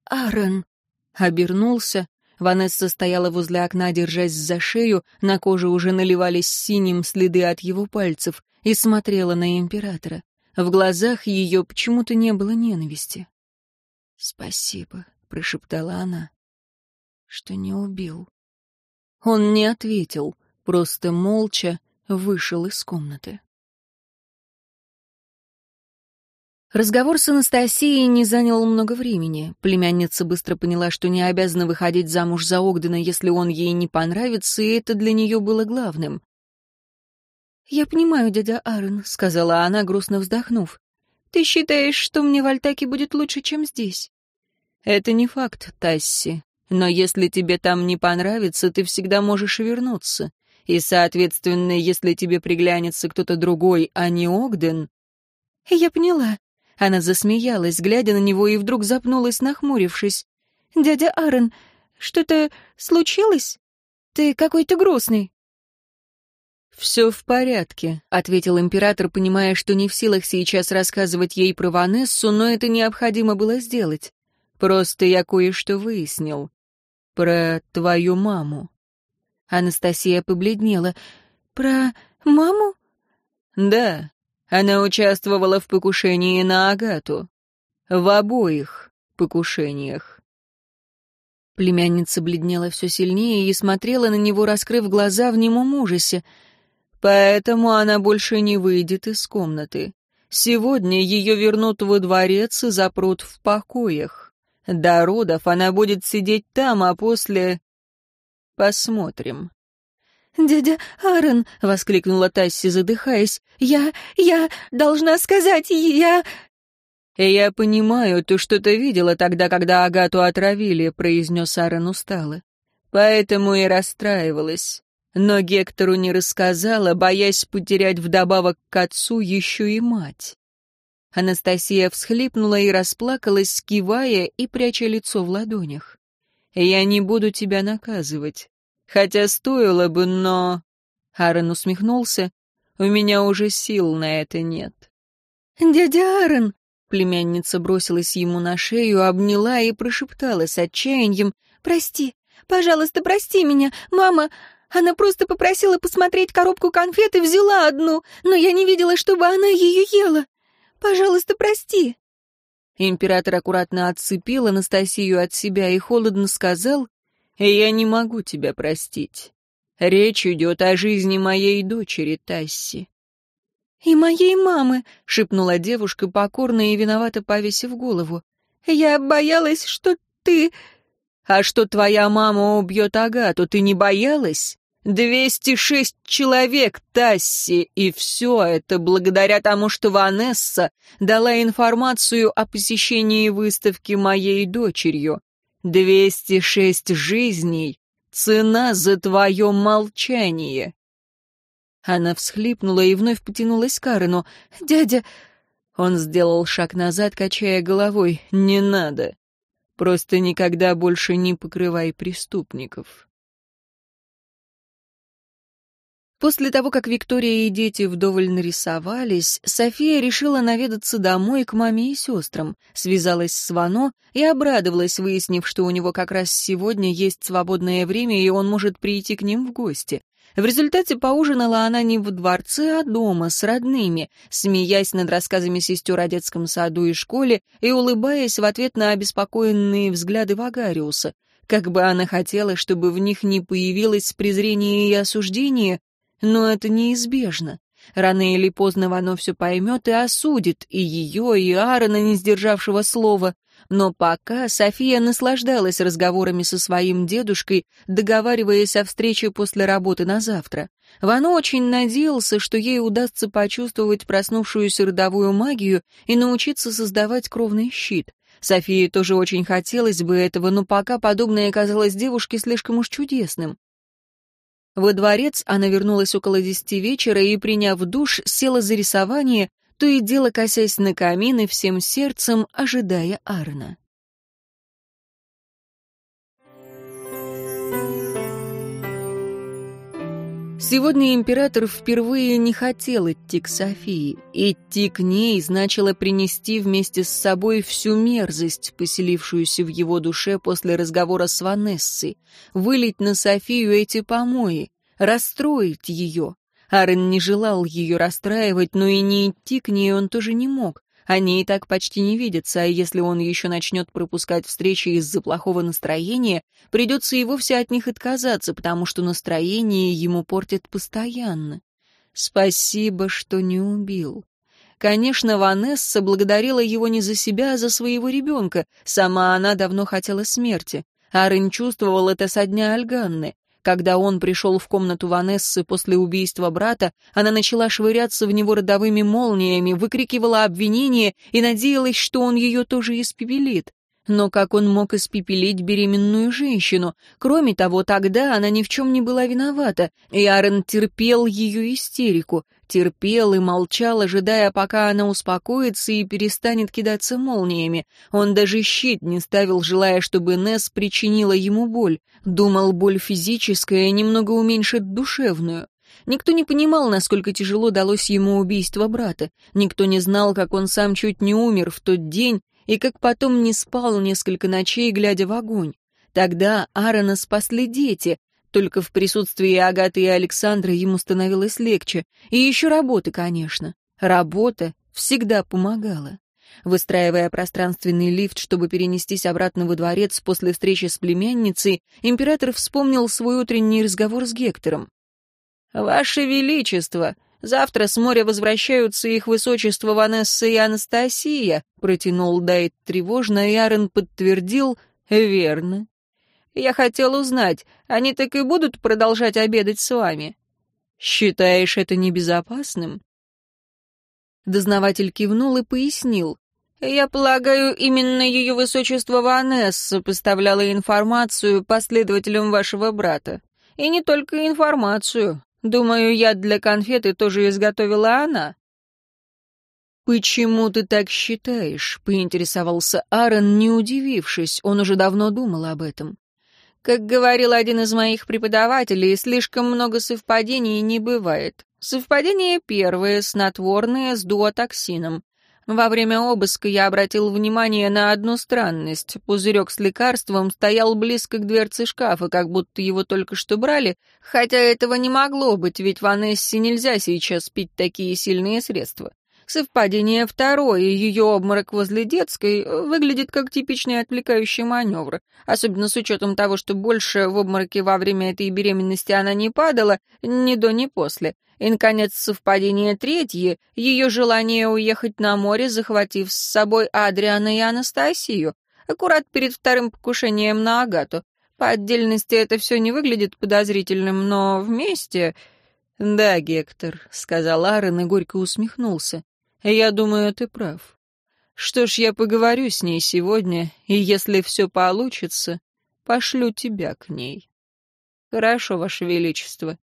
«Аарон!» Обернулся. Ванесса стояла возле окна, держась за шею, на коже уже наливались синим следы от его пальцев, и смотрела на императора. В глазах ее почему-то не было ненависти. «Спасибо», — прошептала она, — «что не убил». Он не ответил, просто молча вышел из комнаты. Разговор с Анастасией не занял много времени. Племянница быстро поняла, что не обязана выходить замуж за Огдена, если он ей не понравится, и это для нее было главным. «Я понимаю, дядя Аарон», — сказала она, грустно вздохнув. «Ты считаешь, что мне в Альтаке будет лучше, чем здесь?» «Это не факт, Тасси. Но если тебе там не понравится, ты всегда можешь вернуться. И, соответственно, если тебе приглянется кто-то другой, а не Огден...» «Я поняла». Она засмеялась, глядя на него, и вдруг запнулась, нахмурившись. «Дядя Аарон, что-то случилось? Ты какой-то грустный». «Все в порядке», — ответил император, понимая, что не в силах сейчас рассказывать ей про Ванессу, но это необходимо было сделать. «Просто я кое-что выяснил. Про твою маму». Анастасия побледнела. «Про маму?» «Да, она участвовала в покушении на Агату. В обоих покушениях». Племянница бледнела все сильнее и смотрела на него, раскрыв глаза в немом ужасе. Поэтому она больше не выйдет из комнаты. Сегодня ее вернут во дворец и запрут в покоях. До родов она будет сидеть там, а после... Посмотрим. «Дядя Аарон!» — воскликнула Тасси, задыхаясь. «Я... я должна сказать, я...» «Я понимаю, ты что-то видела тогда, когда Агату отравили», — произнес Аарон устало. «Поэтому и расстраивалась. Но Гектору не рассказала, боясь потерять вдобавок к отцу еще и мать. Анастасия всхлипнула и расплакалась, кивая и пряча лицо в ладонях. «Я не буду тебя наказывать. Хотя стоило бы, но...» Аарон усмехнулся. «У меня уже сил на это нет». «Дядя Аарон!» Племянница бросилась ему на шею, обняла и прошептала с отчаянием «Прости, пожалуйста, прости меня, мама, она просто попросила посмотреть коробку конфет и взяла одну, но я не видела, чтобы она ее ела. Пожалуйста, прости». Император аккуратно отцепил Анастасию от себя и холодно сказал, «Я не могу тебя простить. Речь идет о жизни моей дочери Тасси». «И моей мамы», — шепнула девушка, покорно и виновато повесив голову. «Я боялась, что ты...» «А что твоя мама убьет Агату, ты не боялась?» «Двести шесть человек, Тасси, и все это благодаря тому, что Ванесса дала информацию о посещении выставки моей дочерью. Двести шесть жизней — цена за твое молчание». Она всхлипнула и вновь потянулась к Карену. «Дядя...» Он сделал шаг назад, качая головой. «Не надо. Просто никогда больше не покрывай преступников». После того, как Виктория и дети вдоволь нарисовались, София решила наведаться домой к маме и сестрам, связалась с Вано и обрадовалась, выяснив, что у него как раз сегодня есть свободное время, и он может прийти к ним в гости. В результате поужинала она не в дворце, а дома, с родными, смеясь над рассказами сестер о детском саду и школе и улыбаясь в ответ на обеспокоенные взгляды Вагариуса. Как бы она хотела, чтобы в них не появилось презрение и осуждение, но это неизбежно. Рано или поздно Вано все поймет и осудит и ее, и Аарона, не сдержавшего слова. Но пока София наслаждалась разговорами со своим дедушкой, договариваясь о встрече после работы на завтра. Вано очень надеялся, что ей удастся почувствовать проснувшуюся родовую магию и научиться создавать кровный щит. Софии тоже очень хотелось бы этого, но пока подобное казалось девушке слишком уж чудесным. Во дворец она вернулась около десяти вечера и, приняв душ, села за рисование, то и дело косясь на камин и всем сердцем, ожидая Арна. Сегодня император впервые не хотел идти к Софии. Идти к ней значило принести вместе с собой всю мерзость, поселившуюся в его душе после разговора с Ванессой, вылить на Софию эти помои, расстроить ее. Арен не желал ее расстраивать, но и не идти к ней он тоже не мог. Они и так почти не видятся, а если он еще начнет пропускать встречи из-за плохого настроения, придется и вовсе от них отказаться, потому что настроение ему портит постоянно. Спасибо, что не убил. Конечно, Ванесса благодарила его не за себя, а за своего ребенка. Сама она давно хотела смерти. Арен чувствовал это со дня Альганны. Когда он пришел в комнату Ванессы после убийства брата, она начала швыряться в него родовыми молниями, выкрикивала обвинения и надеялась, что он ее тоже испепелит. Но как он мог испепелить беременную женщину? Кроме того, тогда она ни в чем не была виновата, и Аарон терпел ее истерику, терпел и молчал, ожидая, пока она успокоится и перестанет кидаться молниями. Он даже щит не ставил, желая, чтобы Несс причинила ему боль. Думал, боль физическая немного уменьшит душевную. Никто не понимал, насколько тяжело далось ему убийство брата. Никто не знал, как он сам чуть не умер в тот день, и как потом не спал несколько ночей, глядя в огонь. Тогда Аарона спасли дети, только в присутствии Агаты и Александра ему становилось легче. И еще работы, конечно. Работа всегда помогала. Выстраивая пространственный лифт, чтобы перенестись обратно во дворец после встречи с племянницей, император вспомнил свой утренний разговор с Гектором. «Ваше Величество, Завтра с моря возвращаются их высочество Ванесса и Анастасия», — протянул Дайт тревожно, и Арен подтвердил «верно». «Я хотел узнать, они так и будут продолжать обедать с вами?» «Считаешь это небезопасным?» Дознаватель кивнул и пояснил. «Я полагаю, именно ее высочество Ванесса поставляла информацию последователям вашего брата. И не только информацию, Думаю, яд для конфеты тоже изготовила она». «Почему ты так считаешь?» — поинтересовался Аарон, не удивившись, он уже давно думал об этом. «Как говорил один из моих преподавателей, слишком много совпадений не бывает. Совпадение первое, снотворное, с дуотоксином. Во время обыска я обратил внимание на одну странность. Пузырек с лекарством стоял близко к дверце шкафа, как будто его только что брали, хотя этого не могло быть, ведь Ванессе нельзя сейчас пить такие сильные средства. Совпадение второе, ее обморок возле детской э, выглядит как типичный отвлекающий маневр, особенно с учетом того, что больше в обмороке во время этой беременности она не падала, ни до, ни после. И, наконец, совпадение третье, ее желание уехать на море, захватив с собой Адриана и Анастасию, аккурат перед вторым покушением на Агату. По отдельности это все не выглядит подозрительным, но вместе... «Да, Гектор», — сказал Аарон и горько усмехнулся. «Я думаю, ты прав. Что ж, я поговорю с ней сегодня, и если все получится, пошлю тебя к ней». «Хорошо, Ваше Величество».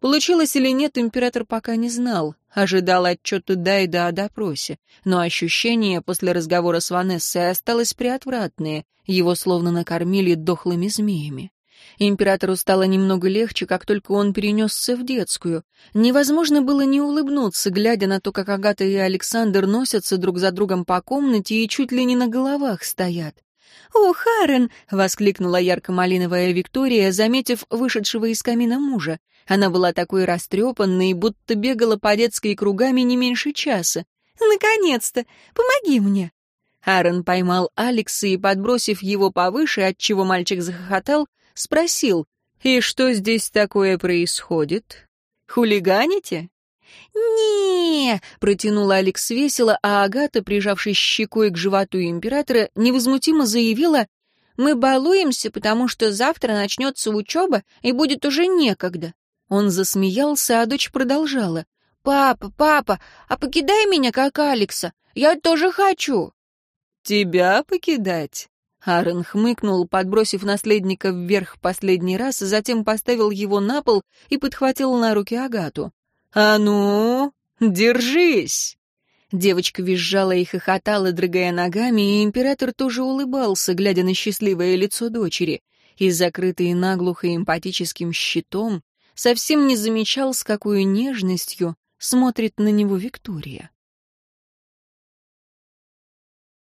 Получилось или нет, император пока не знал, ожидал отчета Дайда о допросе, но ощущение после разговора с Ванессой осталось приотвратное, его словно накормили дохлыми змеями. Императору стало немного легче, как только он перенесся в детскую. Невозможно было не улыбнуться, глядя на то, как Агата и Александр носятся друг за другом по комнате и чуть ли не на головах стоят. «О, Харен!» — воскликнула ярко-малиновая Виктория, заметив вышедшего из камина мужа. Она была такой растрепанной, будто бегала по детской кругами не меньше часа. «Наконец-то! Помоги мне!» Аарон поймал Алекса и, подбросив его повыше, отчего мальчик захохотал, спросил, «И что здесь такое происходит? Хулиганите?» не протянула Алекс весело, а Агата, прижавшись щекой к животу императора, невозмутимо заявила, «Мы балуемся, потому что завтра начнется учеба, и будет уже некогда». Он засмеялся, а дочь продолжала. «Папа, папа, а покидай меня, как Алекса. Я тоже хочу». «Тебя покидать?» Аарон хмыкнул, подбросив наследника вверх последний раз, затем поставил его на пол и подхватил на руки Агату. «А ну, держись!» Девочка визжала и хохотала, дрыгая ногами, и император тоже улыбался, глядя на счастливое лицо дочери. И закрытый наглухо эмпатическим щитом, совсем не замечал, с какой нежностью смотрит на него Виктория.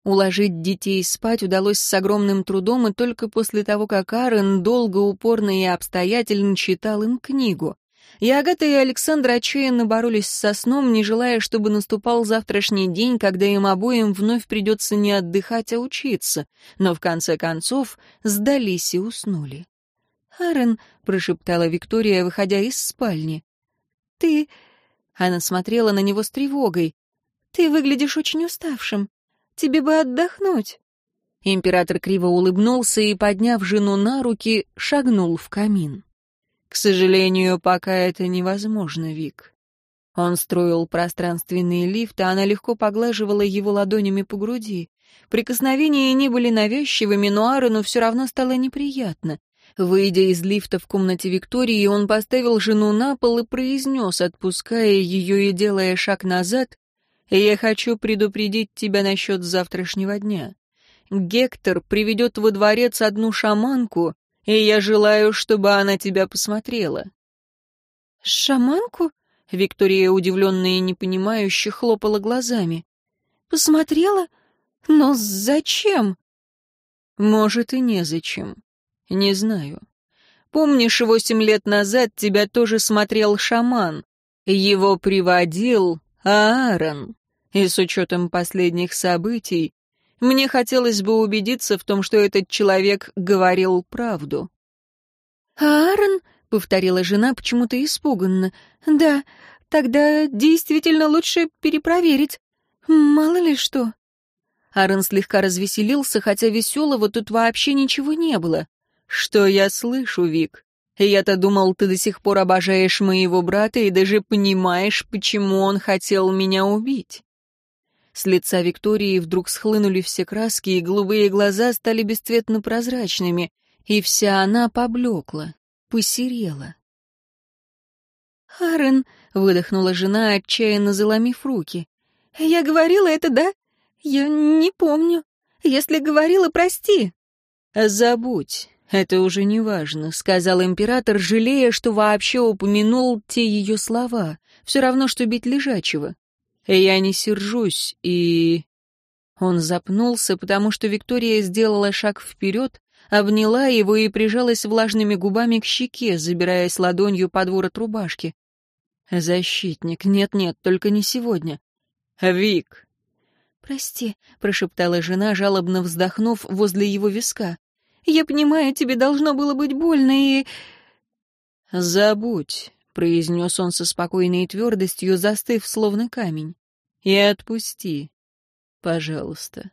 Уложить детей спать удалось с огромным трудом и только после того, как Аарон долго, упорно и обстоятельно читал им книгу. И Агата и Александр отчаянно боролись со сном, не желая, чтобы наступал завтрашний день, когда им обоим вновь придется не отдыхать, а учиться, но в конце концов сдались и уснули. «Аарон», — прошептала Виктория, выходя из спальни. «Ты...» — она смотрела на него с тревогой. «Ты выглядишь очень уставшим. Тебе бы отдохнуть». Император криво улыбнулся и, подняв жену на руки, шагнул в камин. «К сожалению, пока это невозможно, Вик». Он строил пространственный лифт, а она легко поглаживала его ладонями по груди. Прикосновения не были навязчивыми, но Аарону все равно стало неприятно. Выйдя из лифта в комнате Виктории, он поставил жену на пол и произнес, отпуская ее и делая шаг назад, «Я хочу предупредить тебя насчет завтрашнего дня. Гектор приведет во дворец одну шаманку, и я желаю, чтобы она тебя посмотрела». «Шаманку?» — Виктория, удивленная и непонимающе, хлопала глазами. «Посмотрела? Но зачем?» «Может, и незачем. Не знаю. Помнишь, восемь лет назад тебя тоже смотрел шаман? Его приводил Аарон. И с учетом последних событий, мне хотелось бы убедиться в том, что этот человек говорил правду. «Аарон?» — повторила жена почему-то испуганно. «Да, тогда действительно лучше перепроверить. Мало ли что». Аарон слегка развеселился, хотя веселого тут вообще ничего не было. «Что я слышу, Вик? Я-то думал, ты до сих пор обожаешь моего брата и даже понимаешь, почему он хотел меня убить». С лица Виктории вдруг схлынули все краски, и голубые глаза стали бесцветно прозрачными, и вся она поблекла, посерела. «Аарон», — выдохнула жена, отчаянно заломив руки, — «я говорила это, да? Я не помню. Если говорила, прости». «Забудь, это уже не важно», — сказал император, жалея, что вообще упомянул те ее слова. Все равно, что бить лежачего. Я не сержусь, и...» Он запнулся, потому что Виктория сделала шаг вперед, обняла его и прижалась влажными губами к щеке, забираясь ладонью под ворот рубашки. «Защитник, нет-нет, только не сегодня. Вик!» «Прости», — прошептала жена, жалобно вздохнув возле его виска. «Я понимаю, тебе должно было быть больно и...» «Забудь», — произнес он со спокойной твердостью, застыв, словно камень. «И отпусти. Пожалуйста».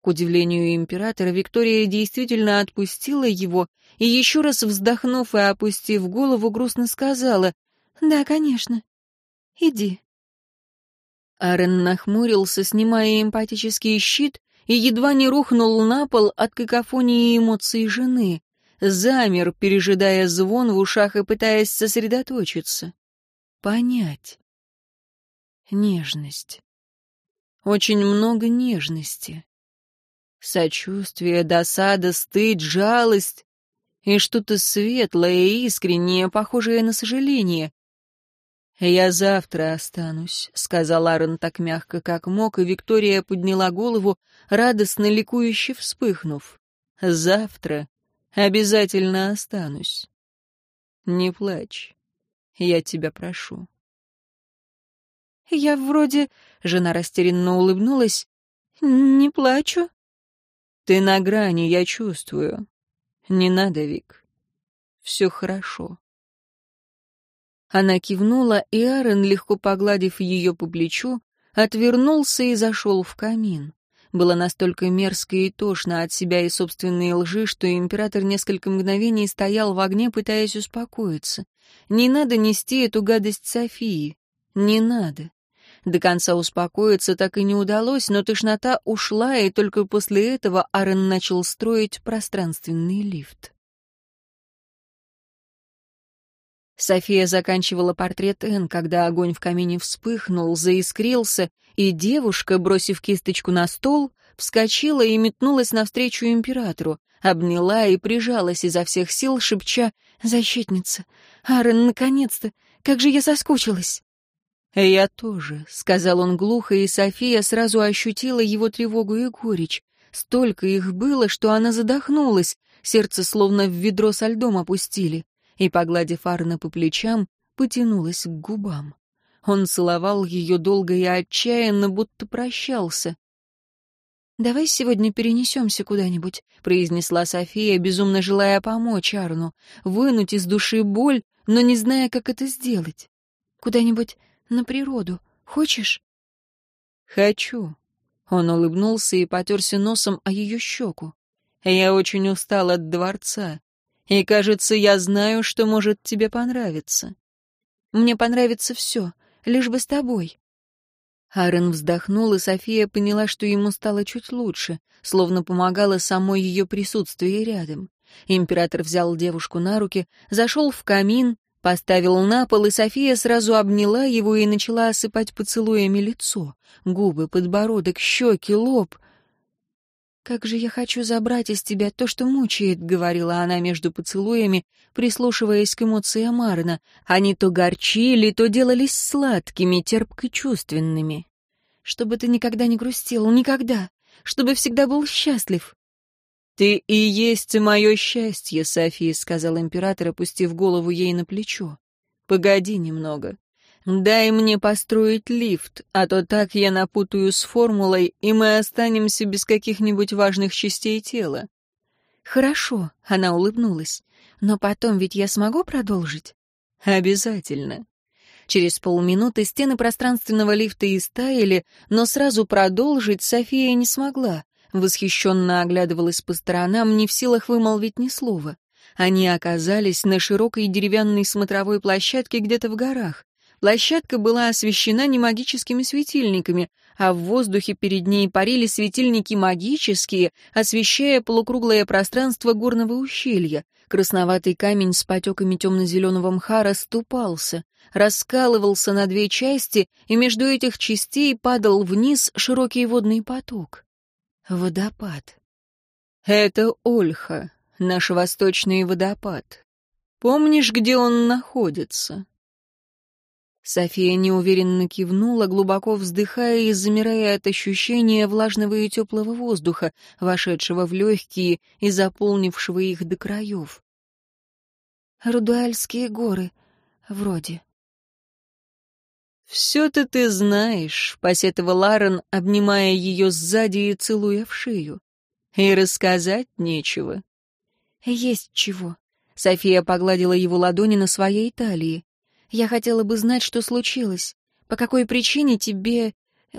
К удивлению императора, Виктория действительно отпустила его и, еще раз вздохнув и опустив голову, грустно сказала, «Да, конечно. Иди». Арен нахмурился, снимая эмпатический щит, и едва не рухнул на пол от какофонии эмоций жены. Замер, пережидая звон в ушах и пытаясь сосредоточиться. Понять. Нежность. Очень много нежности сочувствие, досада, стыд, жалость и что-то светлое и искреннее, похожее на сожаление. «Я завтра останусь», — сказал Аарон так мягко, как мог, и Виктория подняла голову, радостно ликующе вспыхнув. «Завтра обязательно останусь. Не плачь, я тебя прошу». «Я вроде...» — жена растерянно улыбнулась. «Не плачу». Ты на грани, я чувствую. Не надо, Вик. Все хорошо. Она кивнула, и Аарон, легко погладив ее по плечу, отвернулся и зашел в камин. Было настолько мерзко и тошно от себя и собственной лжи, что император несколько мгновений стоял в огне, пытаясь успокоиться. Не надо нести эту гадость Софии. Не надо. До конца успокоиться так и не удалось, но тошнота ушла, и только после этого Аарон начал строить пространственный лифт. София заканчивала портрет Энн, когда огонь в камине вспыхнул, заискрился, и девушка, бросив кисточку на стол, вскочила и метнулась навстречу императору, обняла и прижалась изо всех сил, шепча «Защитница! Аарон, наконец-то! Как же я соскучилась!» «Я тоже», — сказал он глухо, и София сразу ощутила его тревогу и горечь. Столько их было, что она задохнулась, сердце словно в ведро со льдом опустили, и, погладив Арна по плечам, потянулась к губам. Он целовал ее долго и отчаянно, будто прощался. «Давай сегодня перенесемся куда-нибудь», — произнесла София, безумно желая помочь Арну, вынуть из души боль, но не зная, как это сделать. «Куда-нибудь на природу. Хочешь?» «Хочу». Он улыбнулся и потерся носом о ее щеку. «Я очень устал от дворца, и, кажется, я знаю, что может тебе понравиться». «Мне понравится все, лишь бы с тобой». Аарон вздохнул, и София поняла, что ему стало чуть лучше, словно помогало само ее присутствие рядом. Император взял девушку на руки, зашел в камин, Поставил на пол, и София сразу обняла его и начала осыпать поцелуями лицо, губы, подбородок, щеки, лоб. «Как же я хочу забрать из тебя то, что мучает», — говорила она между поцелуями, прислушиваясь к эмоциям Арна. Они то горчили, то делались сладкими, терпко-чувственными. «Чтобы ты никогда не грустил, никогда, чтобы всегда был счастлив». «Ты и есть мое счастье, София», — сказал император, опустив голову ей на плечо. «Погоди немного. Дай мне построить лифт, а то так я напутаю с формулой, и мы останемся без каких-нибудь важных частей тела». «Хорошо», — она улыбнулась. «Но потом ведь я смогу продолжить?» «Обязательно». Через полминуты стены пространственного лифта истаяли, но сразу продолжить София не смогла. Восхищенно оглядывалась по сторонам, не в силах вымолвить ни слова. Они оказались на широкой деревянной смотровой площадке где-то в горах. Площадка была освещена не магическими светильниками, а в воздухе перед ней парили светильники магические, освещая полукруглое пространство горного ущелья. Красноватый камень с потеками темно-зеленого мха расступался, раскалывался на две части, и между этих частей падал вниз широкий водный поток. Водопад. Это Ольха, наш восточный водопад. Помнишь, где он находится? София неуверенно кивнула, глубоко вздыхая и замирая от ощущения влажного и теплого воздуха, вошедшего в легкие и заполнившего их до краев. «Рудуальские горы, вроде». «Все-то ты знаешь», — посетовал Аарон, обнимая ее сзади и целуя в шею. «И рассказать нечего». «Есть чего». София погладила его ладони на своей талии. Я хотела бы знать, что случилось. По какой причине тебе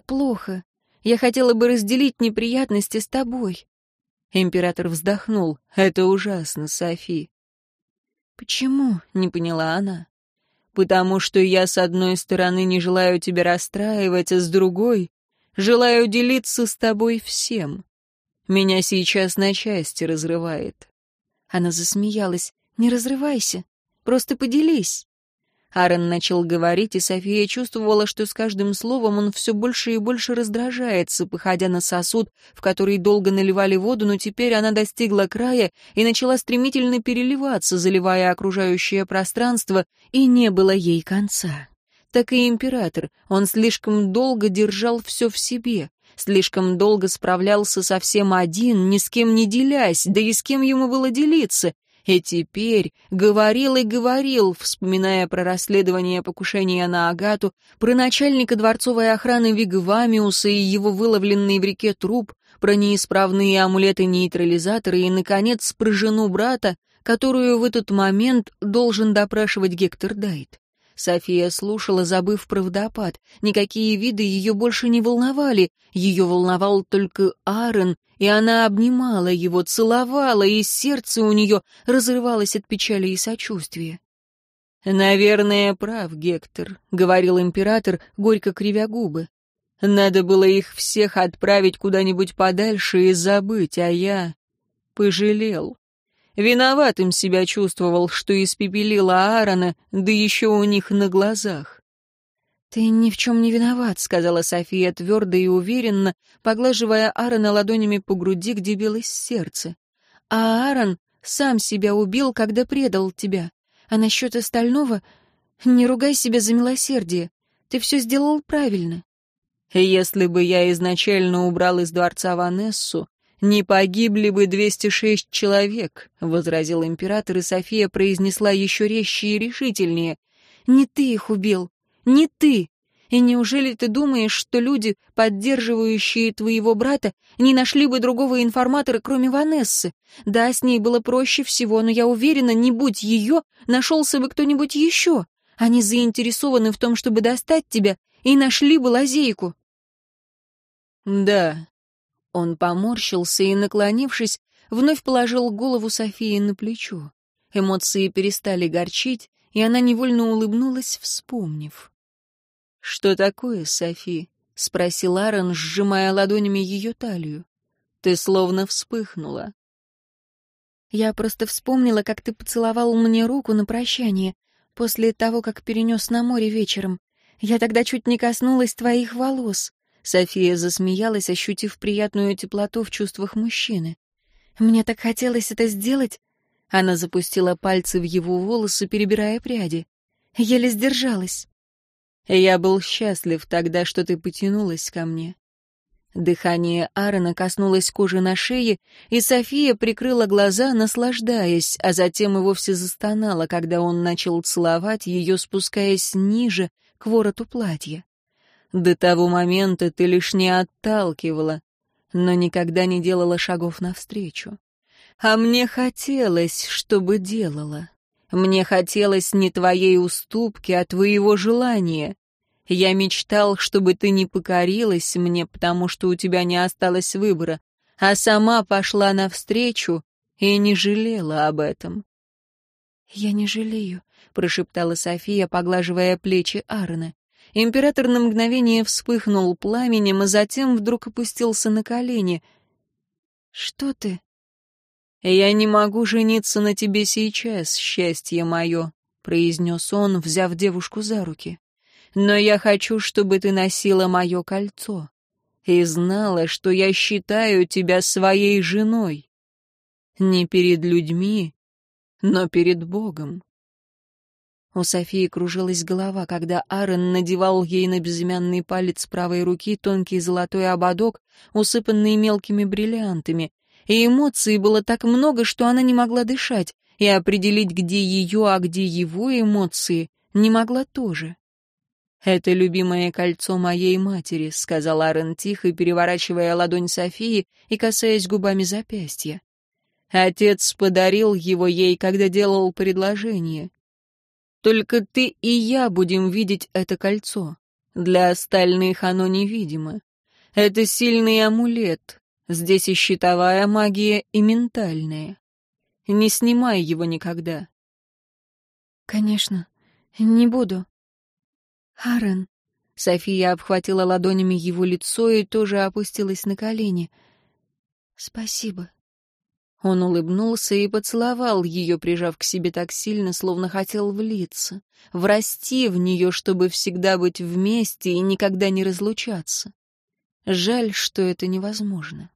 плохо? Я хотела бы разделить неприятности с тобой». Император вздохнул. «Это ужасно, Софи». «Почему?» — не поняла она. «Потому что я, с одной стороны, не желаю тебя расстраивать, а с другой — желаю делиться с тобой всем. Меня сейчас на части разрывает». Она засмеялась. «Не разрывайся, просто поделись». Аарон начал говорить, и София чувствовала, что с каждым словом он все больше и больше раздражается, походя на сосуд, в который долго наливали воду, но теперь она достигла края и начала стремительно переливаться, заливая окружающее пространство, и не было ей конца. Так и император, он слишком долго держал все в себе, слишком долго справлялся совсем один, ни с кем не делясь, да и с кем ему было делиться, и теперь говорил и говорил, вспоминая про расследование покушения на Агату, про начальника дворцовой охраны Вигвамиуса и его выловленный в реке труп, про неисправные амулеты-нейтрализаторы и, наконец, про жену брата, которую в этот момент должен допрашивать Гектор Дайт. София слушала, забыв про водопад. Никакие виды ее больше не волновали. Ее волновал только Аарон, и она обнимала его, целовала, и сердце у нее разрывалось от печали и сочувствия. «Наверное, прав, Гектор», — говорил император, горько кривя губы. «Надо было их всех отправить куда-нибудь подальше и забыть, а я пожалел». Виноватым себя чувствовал, что испепелила Аарона, да еще у них на глазах. «Ты ни в чем не виноват», — сказала София твердо и уверенно, поглаживая Аарона ладонями по груди, где билось сердце. «А Аарон сам себя убил, когда предал тебя. А насчет остального... Не ругай себя за милосердие. Ты все сделал правильно». «Если бы я изначально убрал из дворца Ванессу, «Не погибли бы 206 человек», — возразил император, и София произнесла еще резче и решительнее. «Не ты их убил, не ты. И неужели ты думаешь, что люди, поддерживающие твоего брата, не нашли бы другого информатора, кроме Ванессы? Да, с ней было проще всего, но я уверена, не будь ее, нашелся бы кто-нибудь еще. Они заинтересованы в том, чтобы достать тебя, и нашли бы лазейку». «Да, он поморщился и, наклонившись, вновь положил голову Софии на плечо. Эмоции перестали горчить, и она невольно улыбнулась, вспомнив. «Что такое, Софи?» — спросил Аарон, сжимая ладонями ее талию. «Ты словно вспыхнула». «Я просто вспомнила, как ты поцеловал мне руку на прощание, после того, как перенес на море вечером. Я тогда чуть не коснулась твоих волос. София засмеялась, ощутив приятную теплоту в чувствах мужчины. «Мне так хотелось это сделать!» Она запустила пальцы в его волосы, перебирая пряди. Еле сдержалась. «Я был счастлив тогда, что ты потянулась ко мне». Дыхание Аарона коснулось кожи на шее, и София прикрыла глаза, наслаждаясь, а затем и вовсе застонала, когда он начал целовать ее, спускаясь ниже, к вороту платья. До того момента ты лишь не отталкивала, но никогда не делала шагов навстречу. А мне хотелось, чтобы делала. Мне хотелось не твоей уступки, а твоего желания. Я мечтал, чтобы ты не покорилась мне, потому что у тебя не осталось выбора, а сама пошла навстречу и не жалела об этом. «Я не жалею», — прошептала София, поглаживая плечи Аарона. Император на мгновение вспыхнул пламенем, а затем вдруг опустился на колени. «Что ты?» «Я не могу жениться на тебе сейчас, счастье мое», — произнес он, взяв девушку за руки. «Но я хочу, чтобы ты носила мое кольцо и знала, что я считаю тебя своей женой. Не перед людьми, но перед Богом». У Софии кружилась голова, когда Аарон надевал ей на безымянный палец правой руки тонкий золотой ободок, усыпанный мелкими бриллиантами. И эмоций было так много, что она не могла дышать, и определить, где ее, а где его эмоции, не могла тоже. «Это любимое кольцо моей матери», — сказал Аарон тихо, переворачивая ладонь Софии и касаясь губами запястья. Отец подарил его ей, когда делал предложение. Только ты и я будем видеть это кольцо. Для остальных оно невидимо. Это сильный амулет. Здесь и щитовая магия, и ментальная. Не снимай его никогда. Конечно, не буду. Аарон. София обхватила ладонями его лицо и тоже опустилась на колени. Спасибо. Он улыбнулся и поцеловал ее, прижав к себе так сильно, словно хотел влиться, врасти в нее, чтобы всегда быть вместе и никогда не разлучаться. Жаль, что это невозможно.